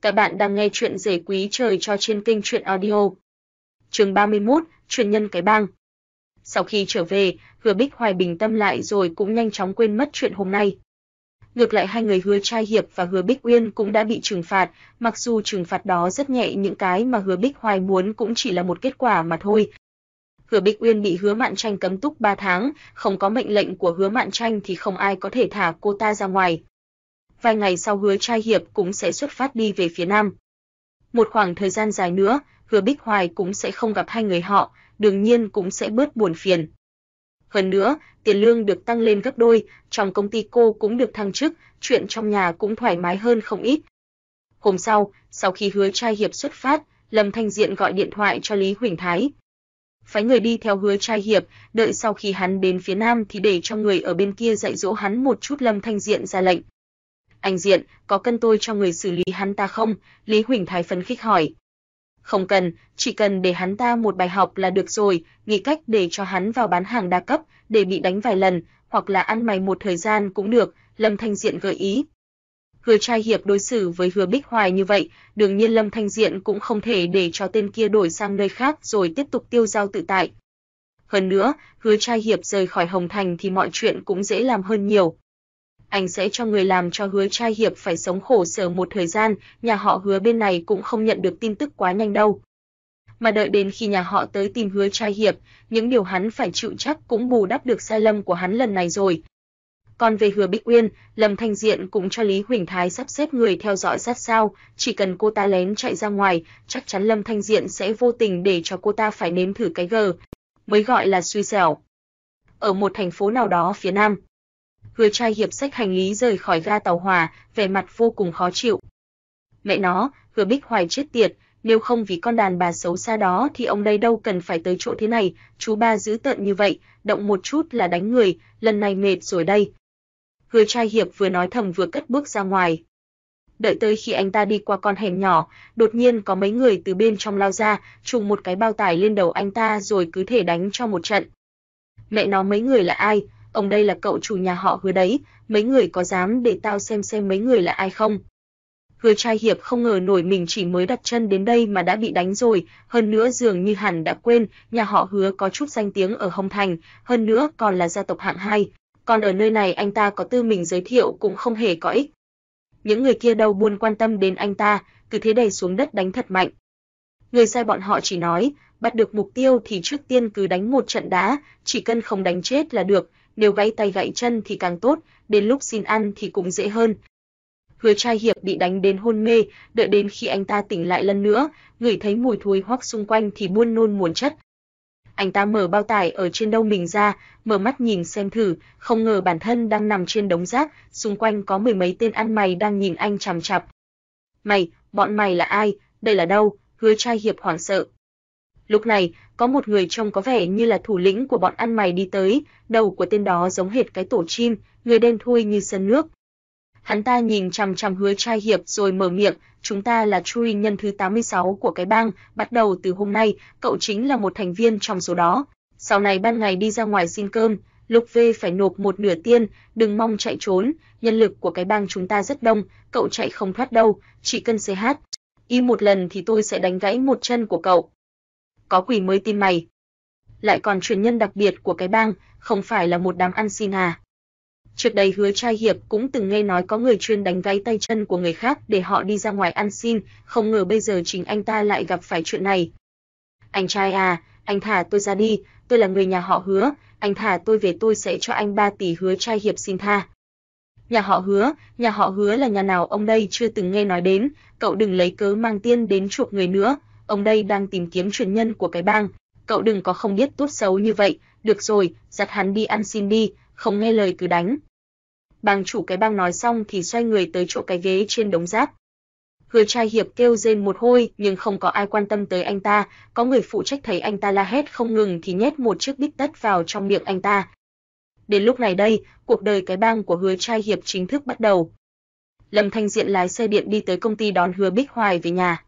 Các bạn đang nghe chuyện rể quý trời cho trên kênh truyện audio. Chương 31, truyền nhân cái bang. Sau khi trở về, Hứa Bích Hoài bình tâm lại rồi cũng nhanh chóng quên mất chuyện hôm nay. Ngược lại hai người Hứa Trai Hiệp và Hứa Bích Uyên cũng đã bị trừng phạt, mặc dù trừng phạt đó rất nhẹ những cái mà Hứa Bích Hoài muốn cũng chỉ là một kết quả mà thôi. Hứa Bích Uyên bị Hứa Mạn Tranh cấm túc 3 tháng, không có mệnh lệnh của Hứa Mạn Tranh thì không ai có thể thả cô ta ra ngoài vài ngày sau hứa trai hiệp cũng sẽ xuất phát đi về phía Nam. Một khoảng thời gian dài nữa, hứa Bích Hoài cũng sẽ không gặp hai người họ, đương nhiên cũng sẽ bớt buồn phiền. Hơn nữa, tiền lương được tăng lên gấp đôi, trong công ty cô cũng được thăng chức, chuyện trong nhà cũng thoải mái hơn không ít. Hôm sau, sau khi hứa trai hiệp xuất phát, Lâm Thanh Diện gọi điện thoại cho Lý Huỳnh Thái. Phái người đi theo hứa trai hiệp, đợi sau khi hắn đến phía Nam thì để cho người ở bên kia dạy dỗ hắn một chút Lâm Thanh Diện ra lệnh. Anh Diện, có cần tôi cho người xử lý hắn ta không? Lý Huỳnh Thái phấn khích hỏi. Không cần, chỉ cần để hắn ta một bài học là được rồi, nghĩ cách để cho hắn vào bán hàng đa cấp, để bị đánh vài lần, hoặc là ăn mày một thời gian cũng được, Lâm Thanh Diện gợi ý. Hứa trai hiệp đối xử với Hứa Bích Hoài như vậy, đương nhiên Lâm Thanh Diện cũng không thể để cho tên kia đổi sang nơi khác rồi tiếp tục tiêu giao tự tại. Hơn nữa, Hứa trai hiệp rời khỏi Hồng Thành thì mọi chuyện cũng dễ làm hơn nhiều anh sẽ cho người làm cho hứa trai hiệp phải sống khổ sở một thời gian, nhà họ hứa bên này cũng không nhận được tin tức quá nhanh đâu. Mà đợi đến khi nhà họ tới tìm hứa trai hiệp, những điều hắn phải chịu chắc cũng bù đắp được sai lầm của hắn lần này rồi. Còn về Hứa Bích Uyên, Lâm Thanh Diện cũng cho Lý Huỳnh Thái sắp xếp người theo dõi sát sao, chỉ cần cô ta lén chạy ra ngoài, chắc chắn Lâm Thanh Diện sẽ vô tình để cho cô ta phải nếm thử cái gờ, mới gọi là suy xẻo. Ở một thành phố nào đó phía nam, vừa trai hiệp sách hành lý rời khỏi ga tàu hòa vẻ mặt vô cùng khó chịu. Mẹ nó, vừa Bích Hoài chết tiệt, nếu không vì con đàn bà xấu xa đó thì ông đây đâu cần phải tới chỗ thế này, chú ba giữ tợn như vậy, động một chút là đánh người, lần này mệt rồi đây. Hứa trai hiệp vừa nói thầm vừa cất bước ra ngoài. Đợi tới khi anh ta đi qua con hẻm nhỏ, đột nhiên có mấy người từ bên trong lao ra, trùng một cái bao tải lên đầu anh ta rồi cứ thể đánh cho một trận. Mẹ nó mấy người là ai, ông đây là cậu chủ nhà họ hứa đấy, mấy người có dám để tao xem xem mấy người là ai không? Hứa trai hiệp không ngờ nổi mình chỉ mới đặt chân đến đây mà đã bị đánh rồi, hơn nữa dường như hẳn đã quên, nhà họ hứa có chút danh tiếng ở Hồng Thành, hơn nữa còn là gia tộc hạng hai, còn ở nơi này anh ta có tư mình giới thiệu cũng không hề có ích. Những người kia đâu buồn quan tâm đến anh ta, cứ thế đẩy xuống đất đánh thật mạnh. Người sai bọn họ chỉ nói, bắt được mục tiêu thì trước tiên cứ đánh một trận đá, chỉ cần không đánh chết là được, nếu gãy tay gãy chân thì càng tốt, đến lúc xin ăn thì cũng dễ hơn. Hứa trai hiệp bị đánh đến hôn mê, đợi đến khi anh ta tỉnh lại lần nữa, ngửi thấy mùi thối hoắc xung quanh thì buôn nôn muốn chất. Anh ta mở bao tải ở trên đâu mình ra, mở mắt nhìn xem thử, không ngờ bản thân đang nằm trên đống rác, xung quanh có mười mấy tên ăn mày đang nhìn anh chằm chằm. Mày, bọn mày là ai, đây là đâu? Hứa trai hiệp hoảng sợ, Lúc này, có một người trông có vẻ như là thủ lĩnh của bọn ăn mày đi tới, đầu của tên đó giống hệt cái tổ chim, người đen thui như sân nước. Hắn ta nhìn chằm chằm Hứa Trai Hiệp rồi mở miệng, "Chúng ta là truy nhân thứ 86 của cái bang, bắt đầu từ hôm nay, cậu chính là một thành viên trong số đó. Sau này ban ngày đi ra ngoài xin cơm, lúc về phải nộp một nửa tiền, đừng mong chạy trốn, nhân lực của cái bang chúng ta rất đông, cậu chạy không thoát đâu, chỉ cần CH. Y một lần thì tôi sẽ đánh gãy một chân của cậu." Có quỷ mới tin mày. Lại còn truyền nhân đặc biệt của cái bang, không phải là một đám ăn xin à. Trước đây hứa trai hiệp cũng từng nghe nói có người chuyên đánh gáy tay chân của người khác để họ đi ra ngoài ăn xin, không ngờ bây giờ chính anh ta lại gặp phải chuyện này. Anh trai à, anh thả tôi ra đi, tôi là người nhà họ hứa, anh thả tôi về tôi sẽ cho anh 3 tỷ hứa trai hiệp xin tha. Nhà họ hứa, nhà họ hứa là nhà nào ông đây chưa từng nghe nói đến, cậu đừng lấy cớ mang tiên đến chuộc người nữa, ông đây đang tìm kiếm truyền nhân của cái bang, cậu đừng có không biết tốt xấu như vậy, được rồi, dắt hắn đi ăn xin đi, không nghe lời cứ đánh. Bang chủ cái bang nói xong thì xoay người tới chỗ cái ghế trên đống rác. Hứa trai hiệp kêu rên một hôi, nhưng không có ai quan tâm tới anh ta, có người phụ trách thấy anh ta la hét không ngừng thì nhét một chiếc bít tất vào trong miệng anh ta. Đến lúc này đây, cuộc đời cái bang của Hứa trai hiệp chính thức bắt đầu. Lâm Thanh Diện lái xe điện đi tới công ty đón Hứa Bích Hoài về nhà.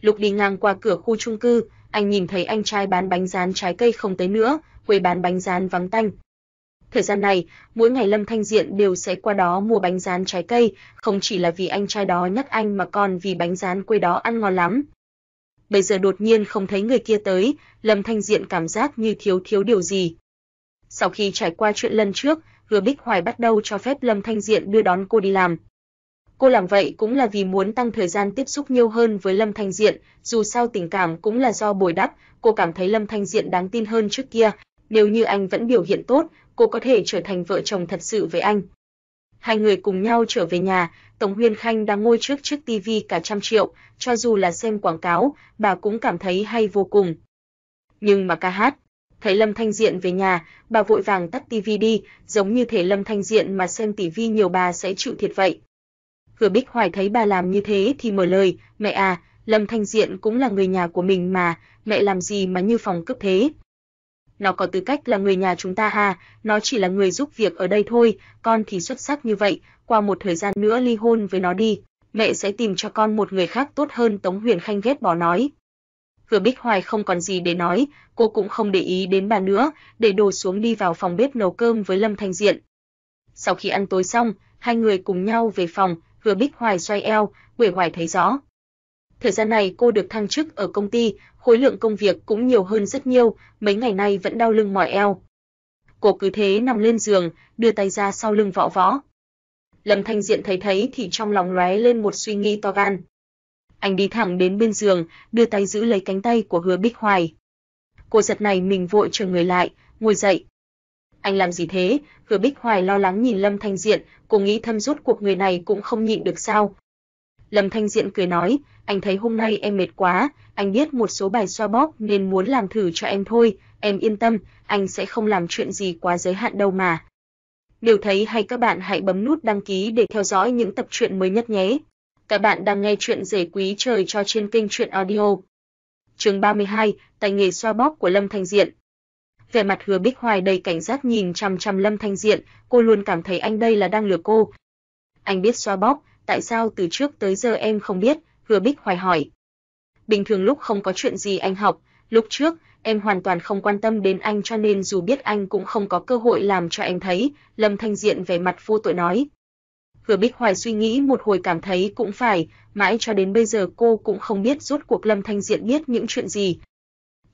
Lúc đi ngang qua cửa khu chung cư, anh nhìn thấy anh trai bán bánh rán trái cây không tới nữa, quầy bán bánh rán vắng tanh. Thời gian này, mỗi ngày Lâm Thanh Diện đều sẽ qua đó mua bánh rán trái cây, không chỉ là vì anh trai đó nhắc anh mà còn vì bánh rán quê đó ăn ngon lắm. Bây giờ đột nhiên không thấy người kia tới, Lâm Thanh Diện cảm giác như thiếu thiếu điều gì. Sau khi trải qua chuyện lần trước, Hứa Bích Hoài bắt đầu cho phép Lâm Thanh Diện đưa đón cô đi làm. Cô làm vậy cũng là vì muốn tăng thời gian tiếp xúc nhiều hơn với Lâm Thanh Diện, dù sao tình cảm cũng là do bồi đắp, cô cảm thấy Lâm Thanh Diện đáng tin hơn trước kia, nếu như anh vẫn biểu hiện tốt, cô có thể trở thành vợ chồng thật sự với anh. Hai người cùng nhau trở về nhà, Tống Huyên Khanh đang ngồi trước chiếc tivi cả trăm triệu, cho dù là xem quảng cáo, bà cũng cảm thấy hay vô cùng. Nhưng mà ca hát, thấy Lâm Thanh Diện về nhà, bà vội vàng tắt tivi đi, giống như thể Lâm Thanh Diện mà xem tivi nhiều bà sẽ chịu thiệt vậy. Hứa Bích Hoài thấy bà làm như thế thì mở lời, mẹ à, Lâm Thanh Diện cũng là người nhà của mình mà, mẹ làm gì mà như phòng cướp thế? Nó có tư cách là người nhà chúng ta ha, nó chỉ là người giúp việc ở đây thôi, con thì xuất sắc như vậy, qua một thời gian nữa ly hôn với nó đi, mẹ sẽ tìm cho con một người khác tốt hơn Tống Huyền Khanh ghét bỏ nói. Hứa Bích Hoài không còn gì để nói, cô cũng không để ý đến bà nữa, để đồ xuống đi vào phòng bếp nấu cơm với Lâm Thanh Diện. Sau khi ăn tối xong, hai người cùng nhau về phòng, Hứa Bích Hoài xoay eo, Quể Hoài thấy rõ. Thời gian này cô được thăng chức ở công ty, khối lượng công việc cũng nhiều hơn rất nhiều, mấy ngày nay vẫn đau lưng mỏi eo. Cô cứ thế nằm lên giường, đưa tay ra sau lưng võ võ. Lâm Thanh Diện thấy thấy thì trong lòng lóe lên một suy nghĩ to gan. Anh đi thẳng đến bên giường, đưa tay giữ lấy cánh tay của Hứa Bích Hoài. Cô giật này mình vội trở người lại, ngồi dậy. Anh làm gì thế? Hứa Bích Hoài lo lắng nhìn Lâm Thanh Diện, cô nghĩ thâm rút cuộc người này cũng không nhịn được sao. Lâm Thanh Diện cười nói, anh thấy hôm nay em mệt quá, anh biết một số bài xoa bóp nên muốn làm thử cho em thôi, em yên tâm, anh sẽ không làm chuyện gì quá giới hạn đâu mà. Nếu thấy hay các bạn hãy bấm nút đăng ký để theo dõi những tập truyện mới nhất nhé. Các bạn đang nghe truyện rể quý trời cho trên kênh truyện audio. Chương 32, tài nghề xoa bóp của Lâm Thanh Diện. Vẻ mặt Hứa Bích Hoài đầy cảnh giác nhìn chằm chằm Lâm Thanh Diện, cô luôn cảm thấy anh đây là đang lừa cô. Anh biết xoa bóp, tại sao từ trước tới giờ em không biết? Hứa Bích Hoài hỏi. Bình thường lúc không có chuyện gì anh học, lúc trước em hoàn toàn không quan tâm đến anh cho nên dù biết anh cũng không có cơ hội làm cho em thấy, Lâm Thanh Diện vẻ mặt vô tội nói. Hứa Bích Hoài suy nghĩ một hồi cảm thấy cũng phải, mãi cho đến bây giờ cô cũng không biết rốt cuộc Lâm Thanh Diện biết những chuyện gì.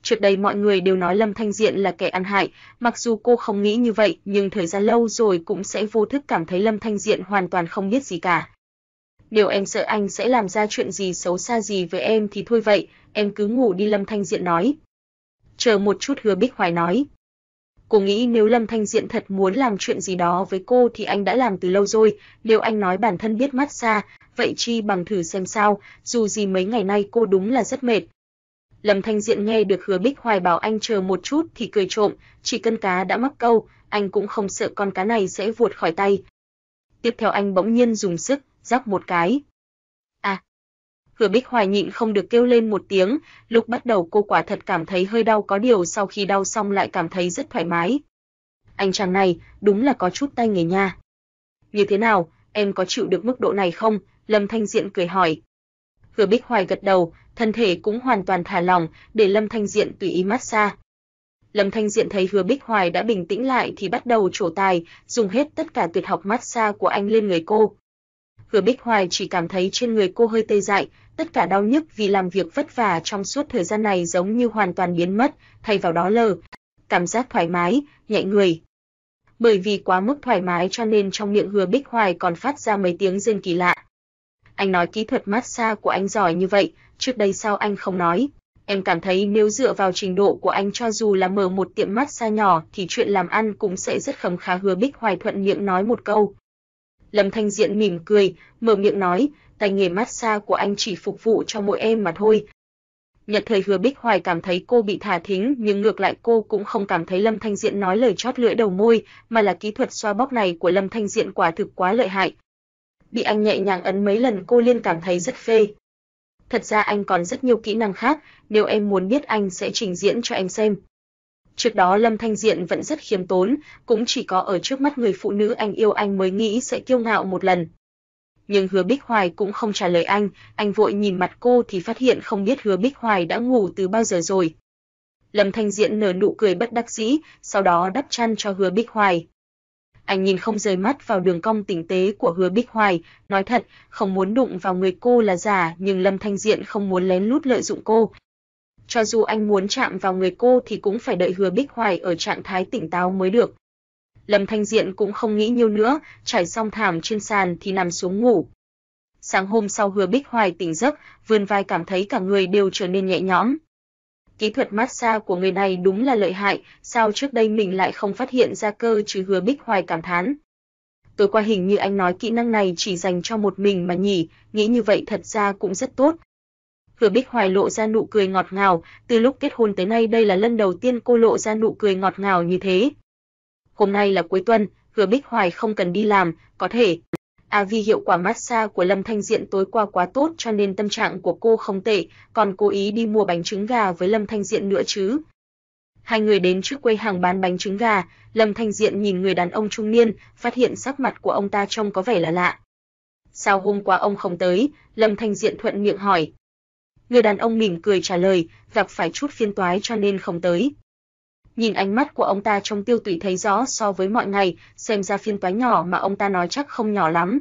Trước đây mọi người đều nói Lâm Thanh Diện là kẻ ăn hại, mặc dù cô không nghĩ như vậy, nhưng thời gian lâu rồi cũng sẽ vô thức cảm thấy Lâm Thanh Diện hoàn toàn không biết gì cả. Nếu em sợ anh sẽ làm ra chuyện gì xấu xa gì với em thì thôi vậy, em cứ ngủ đi Lâm Thanh Diện nói. Chờ một chút hứa Bích Hoài nói. Cô nghĩ nếu Lâm Thanh Diện thật muốn làm chuyện gì đó với cô thì anh đã làm từ lâu rồi, nếu anh nói bản thân biết mát xa, vậy chi bằng thử xem sao, dù gì mấy ngày nay cô đúng là rất mệt. Lâm Thanh Diện nghe được hứa Bích Hoài bảo anh chờ một chút thì cười trộm, chỉ cân cá đã mắc câu, anh cũng không sợ con cá này sẽ vuột khỏi tay. Tiếp theo anh bỗng nhiên dùng sức, giáp một cái. À. Hứa Bích Hoài nhịn không được kêu lên một tiếng, lúc bắt đầu cô quả thật cảm thấy hơi đau có điều sau khi đau xong lại cảm thấy rất thoải mái. Anh chàng này, đúng là có chút tay nghề nha. Như thế nào, em có chịu được mức độ này không? Lâm Thanh Diện cười hỏi. Hứa Bích Hoài gật đầu, thân thể cũng hoàn toàn thả lỏng, để Lâm Thanh Diện tùy ý massage. Lâm Thanh Diện thấy Hứa Bích Hoài đã bình tĩnh lại thì bắt đầu trổ tài, dùng hết tất cả tuyệt học massage của anh lên người cô. Hứa Bích Hoài chỉ cảm thấy trên người cô hơi tê dại, tất cả đau nhức vì làm việc vất vả trong suốt thời gian này giống như hoàn toàn biến mất, thay vào đó lờ cảm giác thoải mái, nhẹ người. Bởi vì quá mức thoải mái cho nên trong miệng Hứa Bích Hoài còn phát ra mấy tiếng rên kỳ lạ. Anh nói kỹ thuật massage của anh giỏi như vậy, trước đây sao anh không nói? Em cảm thấy nếu dựa vào trình độ của anh cho dù là mở một tiệm massage nhỏ thì chuyện làm ăn cũng sẽ rất khấm khá Hứa Bích Hoài thuận miệng nói một câu. Lâm Thanh Diện mỉm cười, mở miệng nói, tay nghề massage của anh chỉ phục vụ cho mỗi em mà thôi. Nhật thời hứa Bích Hoài cảm thấy cô bị thả thính nhưng ngược lại cô cũng không cảm thấy Lâm Thanh Diện nói lời chót lưỡi đầu môi, mà là kỹ thuật xoa bóp này của Lâm Thanh Diện quả thực quá lợi hại. Bị anh nhẹ nhàng ấn mấy lần cô liên cảm thấy rất phê. Thật ra anh còn rất nhiều kỹ năng khác, nếu em muốn biết anh sẽ trình diễn cho em xem. Trước đó Lâm Thanh Diện vẫn rất khiêm tốn, cũng chỉ có ở trước mắt người phụ nữ anh yêu anh mới nghĩ sẽ kiêu ngạo một lần. Nhưng Hứa Bích Hoài cũng không trả lời anh, anh vội nhìn mặt cô thì phát hiện không biết Hứa Bích Hoài đã ngủ từ bao giờ rồi. Lâm Thanh Diện nở nụ cười bất đắc dĩ, sau đó đắp chăn cho Hứa Bích Hoài anh nhìn không rời mắt vào đường cong tinh tế của Hứa Bích Hoài, nói thật, không muốn đụng vào người cô là giả, nhưng Lâm Thanh Diện không muốn lén lút lợi dụng cô. Cho dù anh muốn chạm vào người cô thì cũng phải đợi Hứa Bích Hoài ở trạng thái tỉnh táo mới được. Lâm Thanh Diện cũng không nghĩ nhiều nữa, trải xong thảm trên sàn thì nằm xuống ngủ. Sáng hôm sau Hứa Bích Hoài tỉnh giấc, vươn vai cảm thấy cả người đều trở nên nhẹ nhõm. Kỹ thuật massage của người này đúng là lợi hại, sao trước đây mình lại không phát hiện ra cơ chứ Hứa Bích Hoài cảm thán. Tối qua hình như anh nói kỹ năng này chỉ dành cho một mình mà nhỉ, nghĩ như vậy thật ra cũng rất tốt. Hứa Bích Hoài lộ ra nụ cười ngọt ngào, từ lúc kết hôn tới nay đây là lần đầu tiên cô lộ ra nụ cười ngọt ngào như thế. Hôm nay là cuối tuần, Hứa Bích Hoài không cần đi làm, có thể À vì hiệu quả massage của Lâm Thanh Diện tối qua quá tốt cho nên tâm trạng của cô không tệ, còn cố ý đi mua bánh trứng gà với Lâm Thanh Diện nữa chứ. Hai người đến trước quầy hàng bán bánh trứng gà, Lâm Thanh Diện nhìn người đàn ông trung niên, phát hiện sắc mặt của ông ta trông có vẻ là lạ. Sao hôm qua ông không tới? Lâm Thanh Diện thuận miệng hỏi. Người đàn ông mỉm cười trả lời, gặp phải chút phiên toái cho nên không tới. Nhìn ánh mắt của ông ta trong tiêu tụy thấy rõ so với mọi ngày, xem ra phiên toái nhỏ mà ông ta nói chắc không nhỏ lắm.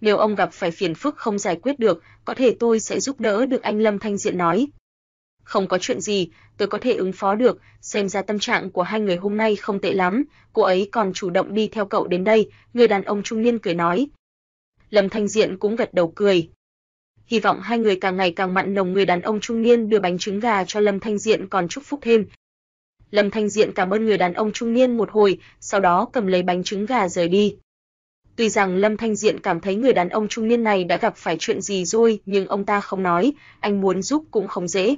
Nếu ông gặp phải phiền phức không giải quyết được, có thể tôi sẽ giúp đỡ được anh Lâm Thanh Diện nói. Không có chuyện gì, tôi có thể ứng phó được, xem ra tâm trạng của hai người hôm nay không tệ lắm, cô ấy còn chủ động đi theo cậu đến đây, người đàn ông trung niên cười nói. Lâm Thanh Diện cũng gật đầu cười. Hy vọng hai người càng ngày càng mặn nồng người đàn ông trung niên đưa bánh trứng gà cho Lâm Thanh Diện còn chúc phúc thêm, Lâm Thanh Diện cảm ơn người đàn ông trung niên một hồi, sau đó cầm lấy bánh trứng gà rời đi. Tuy rằng Lâm Thanh Diện cảm thấy người đàn ông trung niên này đã gặp phải chuyện gì rồi, nhưng ông ta không nói, anh muốn giúp cũng không dễ.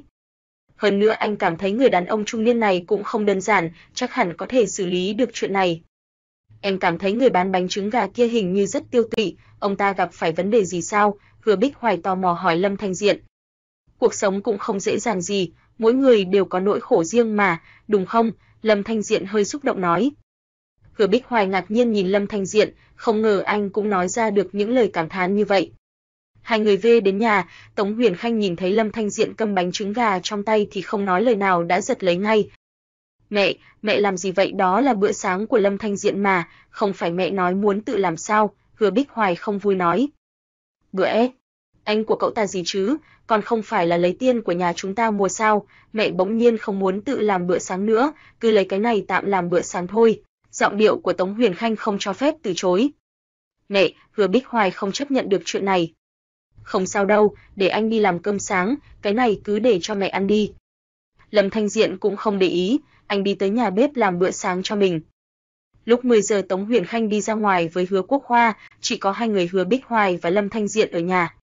Hơn nữa anh cảm thấy người đàn ông trung niên này cũng không đơn giản, chắc hẳn có thể xử lý được chuyện này. Em cảm thấy người bán bánh trứng gà kia hình như rất tiêu tụy, ông ta gặp phải vấn đề gì sao? Hứa Bích Hoài tò mò hỏi Lâm Thanh Diện. Cuộc sống cũng không dễ dàng gì, mỗi người đều có nỗi khổ riêng mà, đúng không? Lâm Thanh Diện hơi xúc động nói. Hứa Bích Hoài ngạc nhiên nhìn Lâm Thanh Diện, không ngờ anh cũng nói ra được những lời cảm thán như vậy. Hai người về đến nhà, Tống Huyền Khanh nhìn thấy Lâm Thanh Diện cầm bánh trứng gà trong tay thì không nói lời nào đã giật lấy ngay. Mẹ, mẹ làm gì vậy đó là bữa sáng của Lâm Thanh Diện mà, không phải mẹ nói muốn tự làm sao, Hứa Bích Hoài không vui nói. Bữa ép, anh của cậu ta gì chứ, còn không phải là lấy tiền của nhà chúng ta mua sao, mẹ bỗng nhiên không muốn tự làm bữa sáng nữa, cứ lấy cái này tạm làm bữa sáng thôi. Giọng điệu của Tống Huyền Khanh không cho phép từ chối. Mẹ, Hứa Bích Hoài không chấp nhận được chuyện này. Không sao đâu, để anh đi làm cơm sáng, cái này cứ để cho mẹ ăn đi. Lâm Thanh Diện cũng không để ý, anh đi tới nhà bếp làm bữa sáng cho mình. Lúc 10 giờ Tống Huyền Khanh đi ra ngoài với Hứa Quốc Hoa, chỉ có hai người Hứa Bích Hoài và Lâm Thanh Diện ở nhà.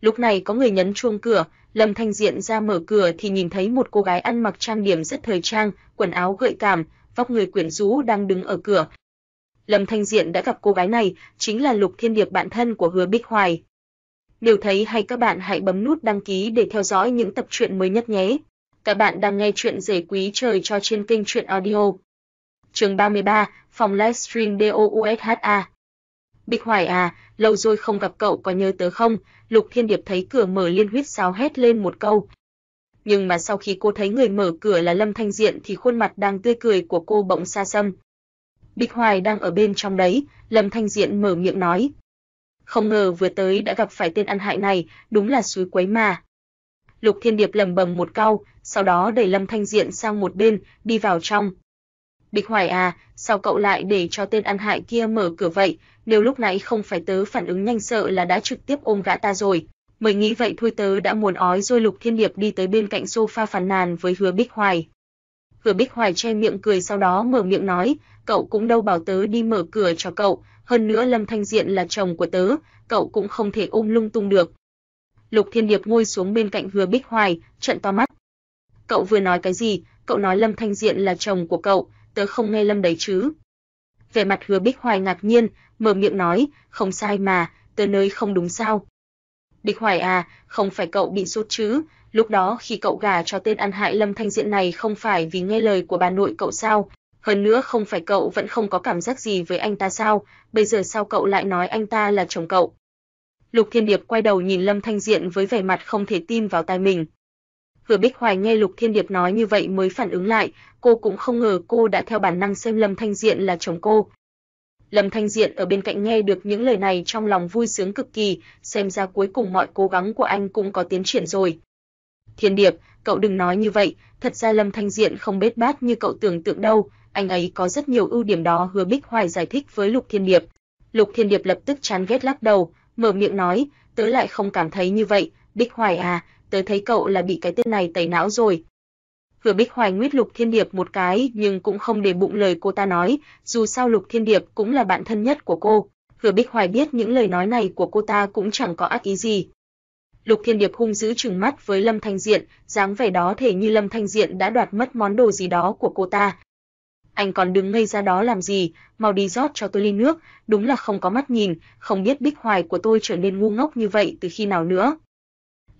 Lúc này có người nhấn chuông cửa, Lâm Thanh Diện ra mở cửa thì nhìn thấy một cô gái ăn mặc trang điểm rất thời trang, quần áo gợi cảm, vóc người quyến rũ đang đứng ở cửa. Lâm Thanh Diện đã gặp cô gái này, chính là Lục Thiên Điệp bạn thân của Hứa Bích Hoài. Nếu thấy hay các bạn hãy bấm nút đăng ký để theo dõi những tập truyện mới nhất nhé. Các bạn đang nghe truyện rể quý trời cho trên kênh truyện audio. Chương 33, phòng livestream DOUSHA. Bích Hoài à, lâu rồi không gặp cậu có nhớ tớ không? Lục Thiên Điệp thấy cửa mở liên huyết sáo hét lên một câu. Nhưng mà sau khi cô thấy người mở cửa là Lâm Thanh Diện thì khuôn mặt đang tươi cười của cô bỗng xa xăm. Bích Hoài đang ở bên trong đấy, Lâm Thanh Diện mở miệng nói. Không ngờ vừa tới đã gặp phải tên ăn hại này, đúng là suối quấy mà. Lục Thiên Điệp lầm bầm một câu, sau đó đẩy Lâm Thanh Diện sang một bên, đi vào trong. Bích Hoài à, sao cậu lại để cho tên ăn hại kia mở cửa vậy, nếu lúc nãy không phải tớ phản ứng nhanh sợ là đã trực tiếp ôm gã ta rồi. Mới nghĩ vậy thôi tớ đã muốn ói rồi Lục Thiên Điệp đi tới bên cạnh sofa phàn nàn với Hứa Bích Hoài. Hứa Bích Hoài che miệng cười sau đó mở miệng nói, cậu cũng đâu bảo tớ đi mở cửa cho cậu, hơn nữa Lâm Thanh Diện là chồng của tớ, cậu cũng không thể ôm lung tung được. Lục Thiên Điệp ngồi xuống bên cạnh Hứa Bích Hoài, trợn to mắt. Cậu vừa nói cái gì? Cậu nói Lâm Thanh Diện là chồng của cậu, tớ không nghe Lâm đấy chứ? Vẻ mặt Hứa Bích Hoài ngạc nhiên, mở miệng nói, không sai mà, tớ nơi không đúng sao? Bích Hoài à, không phải cậu bị sốt chứ? Lúc đó khi cậu gả cho tên ăn hại Lâm Thanh Diện này không phải vì nghe lời của bà nội cậu sao? Hơn nữa không phải cậu vẫn không có cảm giác gì với anh ta sao? Bây giờ sao cậu lại nói anh ta là chồng cậu? Lục Thiên Điệp quay đầu nhìn Lâm Thanh Diện với vẻ mặt không thể tin vào tai mình. Vừa Bích Hoài nghe Lục Thiên Điệp nói như vậy mới phản ứng lại, cô cũng không ngờ cô đã theo bản năng xem Lâm Thanh Diện là chồng cô. Lâm Thanh Diện ở bên cạnh nghe được những lời này trong lòng vui sướng cực kỳ, xem ra cuối cùng mọi cố gắng của anh cũng có tiến triển rồi. Thiên Điệp, cậu đừng nói như vậy, thật ra Lâm Thanh Diện không bết bát như cậu tưởng tượng đâu, anh ấy có rất nhiều ưu điểm đó hứa Bích Hoài giải thích với Lục Thiên Điệp. Lục Thiên Điệp lập tức chán ghét lắc đầu, mở miệng nói, tớ lại không cảm thấy như vậy, Bích Hoài à, tớ thấy cậu là bị cái tên này tẩy não rồi. Hứa Bích Hoài nguyết Lục Thiên Điệp một cái nhưng cũng không để bụng lời cô ta nói, dù sao Lục Thiên Điệp cũng là bạn thân nhất của cô. Hứa Bích Hoài biết những lời nói này của cô ta cũng chẳng có ác ý gì. Lục Thiên Điệp hung dữ trừng mắt với Lâm Thanh Diện, dáng vẻ đó thể như Lâm Thanh Diện đã đoạt mất món đồ gì đó của cô ta. Anh còn đứng ngây ra đó làm gì, mau đi rót cho tôi ly nước, đúng là không có mắt nhìn, không biết Bích Hoài của tôi trở nên ngu ngốc như vậy từ khi nào nữa.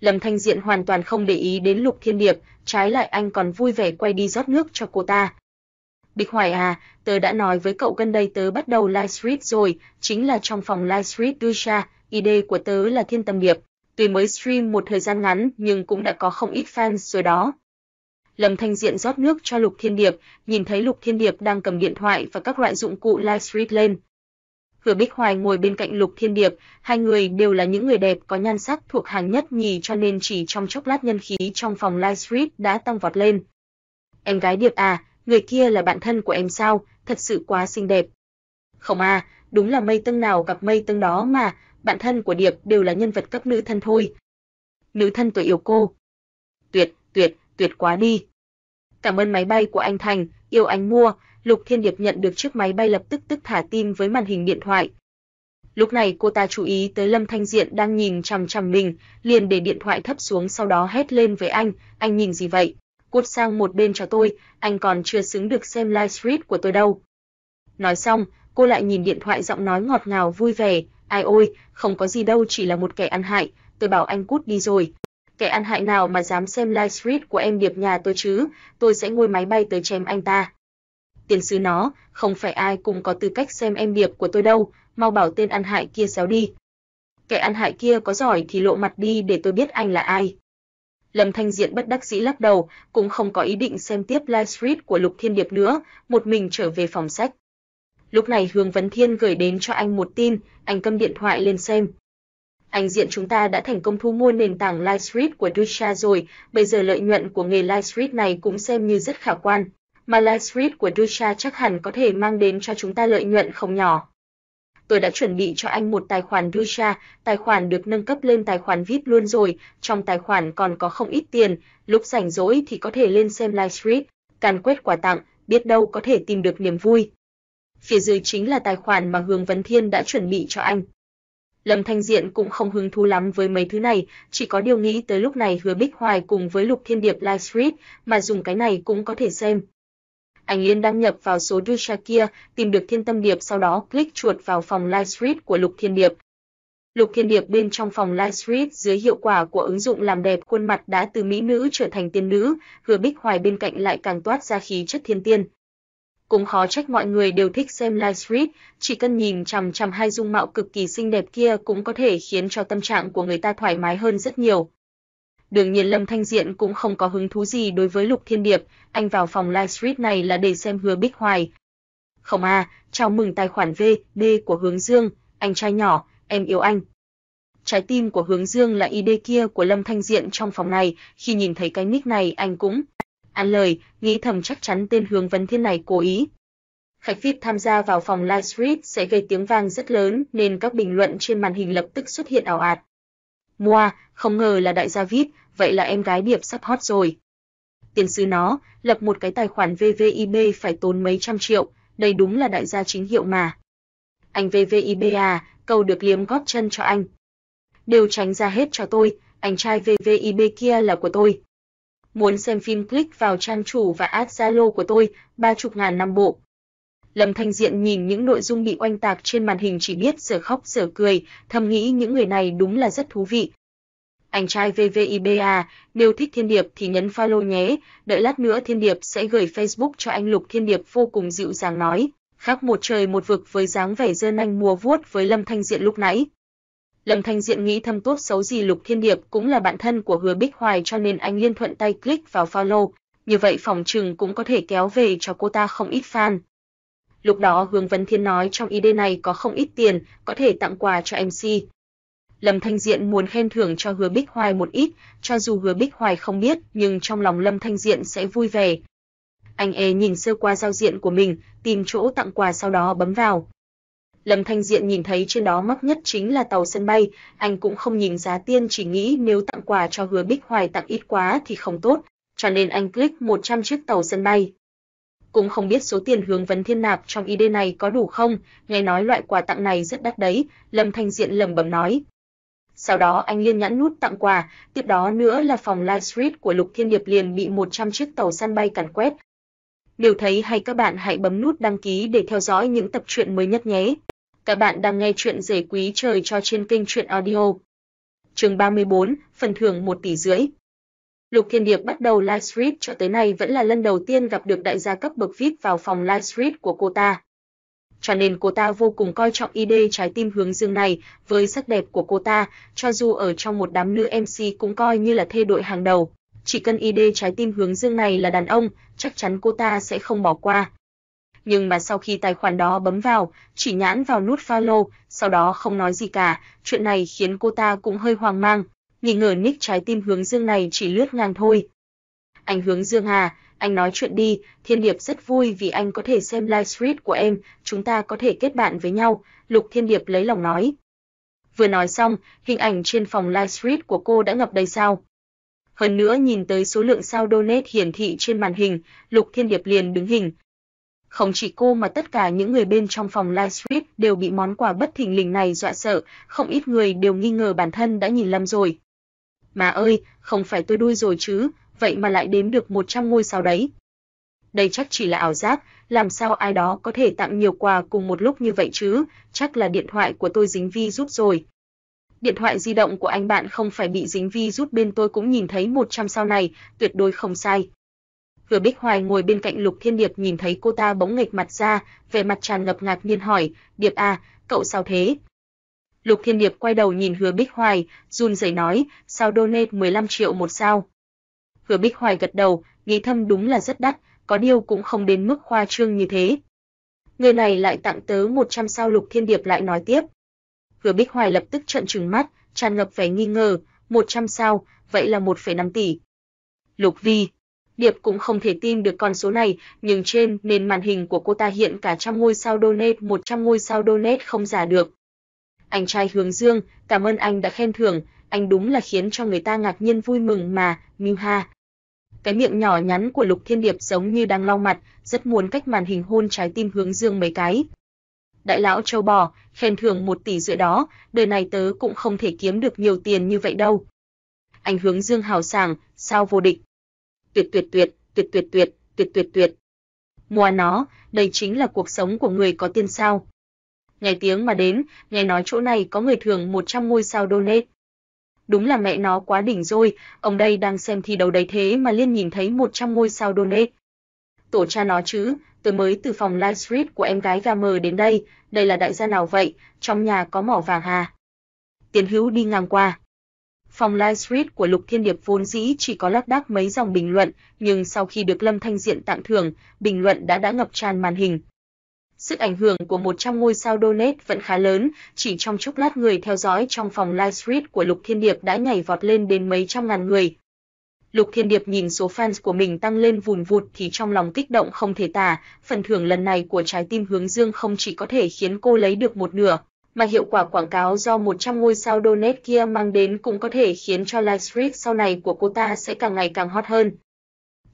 Lâm Thanh Diện hoàn toàn không để ý đến Lục Thiên Điệp, trái lại anh còn vui vẻ quay đi rót nước cho cô ta. Bích Hoài à, tớ đã nói với cậu gần đây tớ bắt đầu livestream rồi, chính là trong phòng livestream Dusha, ID của tớ là Thiên Tâm Điệp. Tuy mới stream một thời gian ngắn nhưng cũng đã có không ít fans rồi đó. Lâm Thanh Diện rót nước cho Lục Thiên Điệp, nhìn thấy Lục Thiên Điệp đang cầm điện thoại và các loại dụng cụ livestream lên, Hứa Bích Hoài ngồi bên cạnh Lục Thiên Điệp, hai người đều là những người đẹp có nhan sắc thuộc hàng nhất nhì cho nên chỉ trong chốc lát nhân khí trong phòng livestream đã tăng vọt lên. Em gái Điệp à, người kia là bạn thân của em sao, thật sự quá xinh đẹp. Không à, đúng là mây tưng nào gặp mây tưng đó mà, bạn thân của Điệp đều là nhân vật cấp nữ thân thôi. Nữ thân tuổi yêu cô. Tuyệt, tuyệt, tuyệt quá đi. Cảm ơn máy bay của anh Thành, yêu anh mua, Lục Thiên Điệp nhận được chiếc máy bay lập tức tức thả tim với màn hình điện thoại. Lúc này cô ta chú ý tới Lâm Thanh Diện đang nhìn chằm chằm mình, liền để điện thoại thấp xuống sau đó hét lên với anh, anh nhìn gì vậy? Cút sang một bên cho tôi, anh còn chưa xứng được xem livestream của tôi đâu. Nói xong, cô lại nhìn điện thoại giọng nói ngọt ngào vui vẻ, ai ôi, không có gì đâu chỉ là một kẻ ăn hại, tôi bảo anh cút đi rồi. Kẻ ăn hại nào mà dám xem livestream của em điệp nhà tôi chứ, tôi sẽ ngồi máy bay tới chém anh ta tiền sứ nó, không phải ai cũng có tư cách xem em điệp của tôi đâu, mau bảo tên ăn hại kia xéo đi. Kẻ ăn hại kia có giỏi thì lộ mặt đi để tôi biết anh là ai. Lâm Thanh Diện bất đắc dĩ lắc đầu, cũng không có ý định xem tiếp livestream của Lục Thiên Điệp nữa, một mình trở về phòng sách. Lúc này Hương Vấn Thiên gửi đến cho anh một tin, anh cầm điện thoại lên xem. Anh Diện chúng ta đã thành công thu mua nền tảng livestream của Dusha rồi, bây giờ lợi nhuận của nghề livestream này cũng xem như rất khả quan mà livestream của Dusha chắc hẳn có thể mang đến cho chúng ta lợi nhuận không nhỏ. Tôi đã chuẩn bị cho anh một tài khoản Dusha, tài khoản được nâng cấp lên tài khoản VIP luôn rồi, trong tài khoản còn có không ít tiền, lúc rảnh rỗi thì có thể lên xem livestream, càn quét quà tặng, biết đâu có thể tìm được niềm vui. Phía dưới chính là tài khoản mà Hương Vấn Thiên đã chuẩn bị cho anh. Lâm Thanh Diện cũng không hứng thú lắm với mấy thứ này, chỉ có điều nghĩ tới lúc này Hứa Bích Hoài cùng với Lục Thiên Điệp livestream mà dùng cái này cũng có thể xem anh Liên đăng nhập vào số Dusha kia, tìm được Thiên Tâm Điệp sau đó click chuột vào phòng livestream của Lục Thiên Điệp. Lục Thiên Điệp bên trong phòng livestream dưới hiệu quả của ứng dụng làm đẹp khuôn mặt đã từ mỹ nữ trở thành tiên nữ, vừa Bích Hoài bên cạnh lại càng toát ra khí chất thiên tiên. Cũng khó trách mọi người đều thích xem livestream, chỉ cần nhìn chằm chằm hai dung mạo cực kỳ xinh đẹp kia cũng có thể khiến cho tâm trạng của người ta thoải mái hơn rất nhiều. Đương nhiên Lâm Thanh Diện cũng không có hứng thú gì đối với Lục Thiên Điệp, anh vào phòng livestream này là để xem Hứa Bích Hoài. Không à, chào mừng tài khoản VB của Hướng Dương, anh trai nhỏ, em yêu anh. Trái tim của Hướng Dương là ID kia của Lâm Thanh Diện trong phòng này, khi nhìn thấy cái nick này anh cũng ăn lời, nghĩ thầm chắc chắn tên Hướng Vấn Thiên này cố ý. Khách VIP tham gia vào phòng livestream sẽ gây tiếng vang rất lớn nên các bình luận trên màn hình lập tức xuất hiện ảo ạt. Mua, không ngờ là đại gia VIP, vậy là em gái Điệp sắp hot rồi. Tiền sư nó, lập một cái tài khoản VVIB phải tốn mấy trăm triệu, đây đúng là đại gia chính hiệu mà. Anh VVIB à, cầu được liếm gót chân cho anh. Đều tránh ra hết cho tôi, anh trai VVIB kia là của tôi. Muốn xem phim click vào trang chủ và ad Zalo của tôi, ba chục ngàn năm bộ. Lâm Thanh Diện nhìn những nội dung bị oanh tạc trên màn hình chỉ biết giờ khóc giờ cười, thầm nghĩ những người này đúng là rất thú vị. Anh trai VVIBA, nếu thích Thiên Điệp thì nhấn follow nhé, đợi lát nữa Thiên Điệp sẽ gửi Facebook cho anh Lục Thiên Điệp vô cùng dịu dàng nói, khác một trời một vực với dáng vẻ dơ nanh mùa vuốt với Lâm Thanh Diện lúc nãy. Lâm Thanh Diện nghĩ thâm tốt xấu gì Lục Thiên Điệp cũng là bạn thân của Hứa Bích Hoài cho nên anh liên thuận tay click vào follow, như vậy phòng trừng cũng có thể kéo về cho cô ta không ít fan. Lúc đó Hướng Vấn Thiên nói trong ID này có không ít tiền, có thể tặng quà cho MC. Lâm Thanh Diện muốn khen thưởng cho Hứa Bích Hoài một ít, cho dù Hứa Bích Hoài không biết, nhưng trong lòng Lâm Thanh Diện sẽ vui vẻ. Anh ấy nhìn sơ qua giao diện của mình, tìm chỗ tặng quà sau đó bấm vào. Lâm Thanh Diện nhìn thấy trên đó mắc nhất chính là tàu sân bay, anh cũng không nhìn giá tiền chỉ nghĩ nếu tặng quà cho Hứa Bích Hoài tặng ít quá thì không tốt, cho nên anh click 100 chiếc tàu sân bay. Cũng không biết số tiền hướng vấn thiên nạp trong ID này có đủ không, nghe nói loại quà tặng này rất đắt đấy, Lâm Thanh Diện lẩm bẩm nói. Sau đó anh liên nhãn nút tặng quà, tiếp đó nữa là phòng livestream của Lục Thiên Điệp liền bị 100 chiếc tàu sân bay càn quét. Nếu thấy hay các bạn hãy bấm nút đăng ký để theo dõi những tập truyện mới nhất nhé. Các bạn đang nghe chuyện rể quý trời cho trên kênh truyện audio. Chương 34, phần thưởng 1 tỷ rưỡi. Lục Thiên Điệp bắt đầu livestream cho tới nay vẫn là lần đầu tiên gặp được đại gia cấp bậc VIP vào phòng livestream của cô ta. Cho nên cô ta vô cùng coi trọng ID trái tim hướng dương này, với sắc đẹp của cô ta, cho dù ở trong một đám nữ MC cũng coi như là thê đội hàng đầu. Chỉ cần ID trái tim hướng dương này là đàn ông, chắc chắn cô ta sẽ không bỏ qua. Nhưng mà sau khi tài khoản đó bấm vào, chỉ nhãn vào nút follow, sau đó không nói gì cả, chuyện này khiến cô ta cũng hơi hoang mang, nghi ngờ nick trái tim hướng dương này chỉ lướt ngang thôi. Anh hướng dương à, anh nói chuyện đi, Thiên Điệp rất vui vì anh có thể xem livestream của em, chúng ta có thể kết bạn với nhau, Lục Thiên Điệp lấy lòng nói. Vừa nói xong, hình ảnh trên phòng livestream của cô đã ngập đầy sao. Hơn nữa nhìn tới số lượng sao donate hiển thị trên màn hình, Lục Thiên Điệp liền đứng hình. Không chỉ cô mà tất cả những người bên trong phòng livestream đều bị món quà bất thình lình này dọa sợ, không ít người đều nghi ngờ bản thân đã nhìn lầm rồi. Mà ơi, không phải tôi đuôi rồi chứ, vậy mà lại đếm được 100 ngôi sao đấy. Đây chắc chỉ là ảo giác, làm sao ai đó có thể tặng nhiều quà cùng một lúc như vậy chứ, chắc là điện thoại của tôi dính vi rút rồi. Điện thoại di động của anh bạn không phải bị dính vi rút bên tôi cũng nhìn thấy 100 sao này, tuyệt đối không sai. Hứa Bích Hoài ngồi bên cạnh Lục Thiên Điệp nhìn thấy cô ta bỗng nghịch mặt ra, vẻ mặt tràn ngập ngạc nhiên hỏi, "Điệp à, cậu sao thế?" Lục Thiên Điệp quay đầu nhìn Hứa Bích Hoài, run rẩy nói, "Sao donate 15 triệu một sao?" Hứa Bích Hoài gật đầu, nghĩ thầm đúng là rất đắt, có điều cũng không đến mức khoa trương như thế. Người này lại tặng tớ 100 sao Lục Thiên Điệp lại nói tiếp. Hứa Bích Hoài lập tức trợn trừng mắt, tràn ngập vẻ nghi ngờ, 100 sao, vậy là 1,5 tỷ. Lục Vi, Điệp cũng không thể tin được con số này, nhưng trên nền màn hình của cô ta hiện cả trăm ngôi sao donate, 100 ngôi sao donate không giả được. Anh trai Hướng Dương, cảm ơn anh đã khen thưởng, anh đúng là khiến cho người ta ngạc nhiên vui mừng mà, Miu Ha. Cái miệng nhỏ nhắn của Lục Thiên Điệp giống như đang lau mặt, rất muốn cách màn hình hôn trái tim Hướng Dương mấy cái. Đại lão châu bò, khen thưởng một tỷ rưỡi đó, đời này tớ cũng không thể kiếm được nhiều tiền như vậy đâu. Anh Hướng Dương hào sảng, sao vô địch. Tuyệt tuyệt tuyệt, tuyệt tuyệt tuyệt, tuyệt tuyệt tuyệt. Mua nó, đây chính là cuộc sống của người có tiền sao. Nghe tiếng mà đến, nghe nói chỗ này có người thường 100 ngôi sao donate đúng là mẹ nó quá đỉnh rồi, ông đây đang xem thi đấu đấy thế mà liên nhìn thấy 100 ngôi sao donate. Tổ cha nó chứ, tôi mới từ phòng livestream của em gái gamer đến đây, đây là đại gia nào vậy, trong nhà có mỏ vàng hà. Tiến hữu đi ngang qua. Phòng livestream của Lục Thiên Điệp vốn dĩ chỉ có lác đác mấy dòng bình luận, nhưng sau khi được Lâm Thanh Diện tặng thưởng, bình luận đã đã ngập tràn màn hình. Sức ảnh hưởng của 100 ngôi sao donate vẫn khá lớn, chỉ trong chốc lát người theo dõi trong phòng livestream của Lục Thiên Điệp đã nhảy vọt lên đến mấy trăm ngàn người. Lục Thiên Điệp nhìn số fans của mình tăng lên vùn vụt thì trong lòng kích động không thể tả, phần thưởng lần này của trái tim hướng dương không chỉ có thể khiến cô lấy được một nửa, mà hiệu quả quảng cáo do 100 ngôi sao donate kia mang đến cũng có thể khiến cho livestream sau này của cô ta sẽ càng ngày càng hot hơn.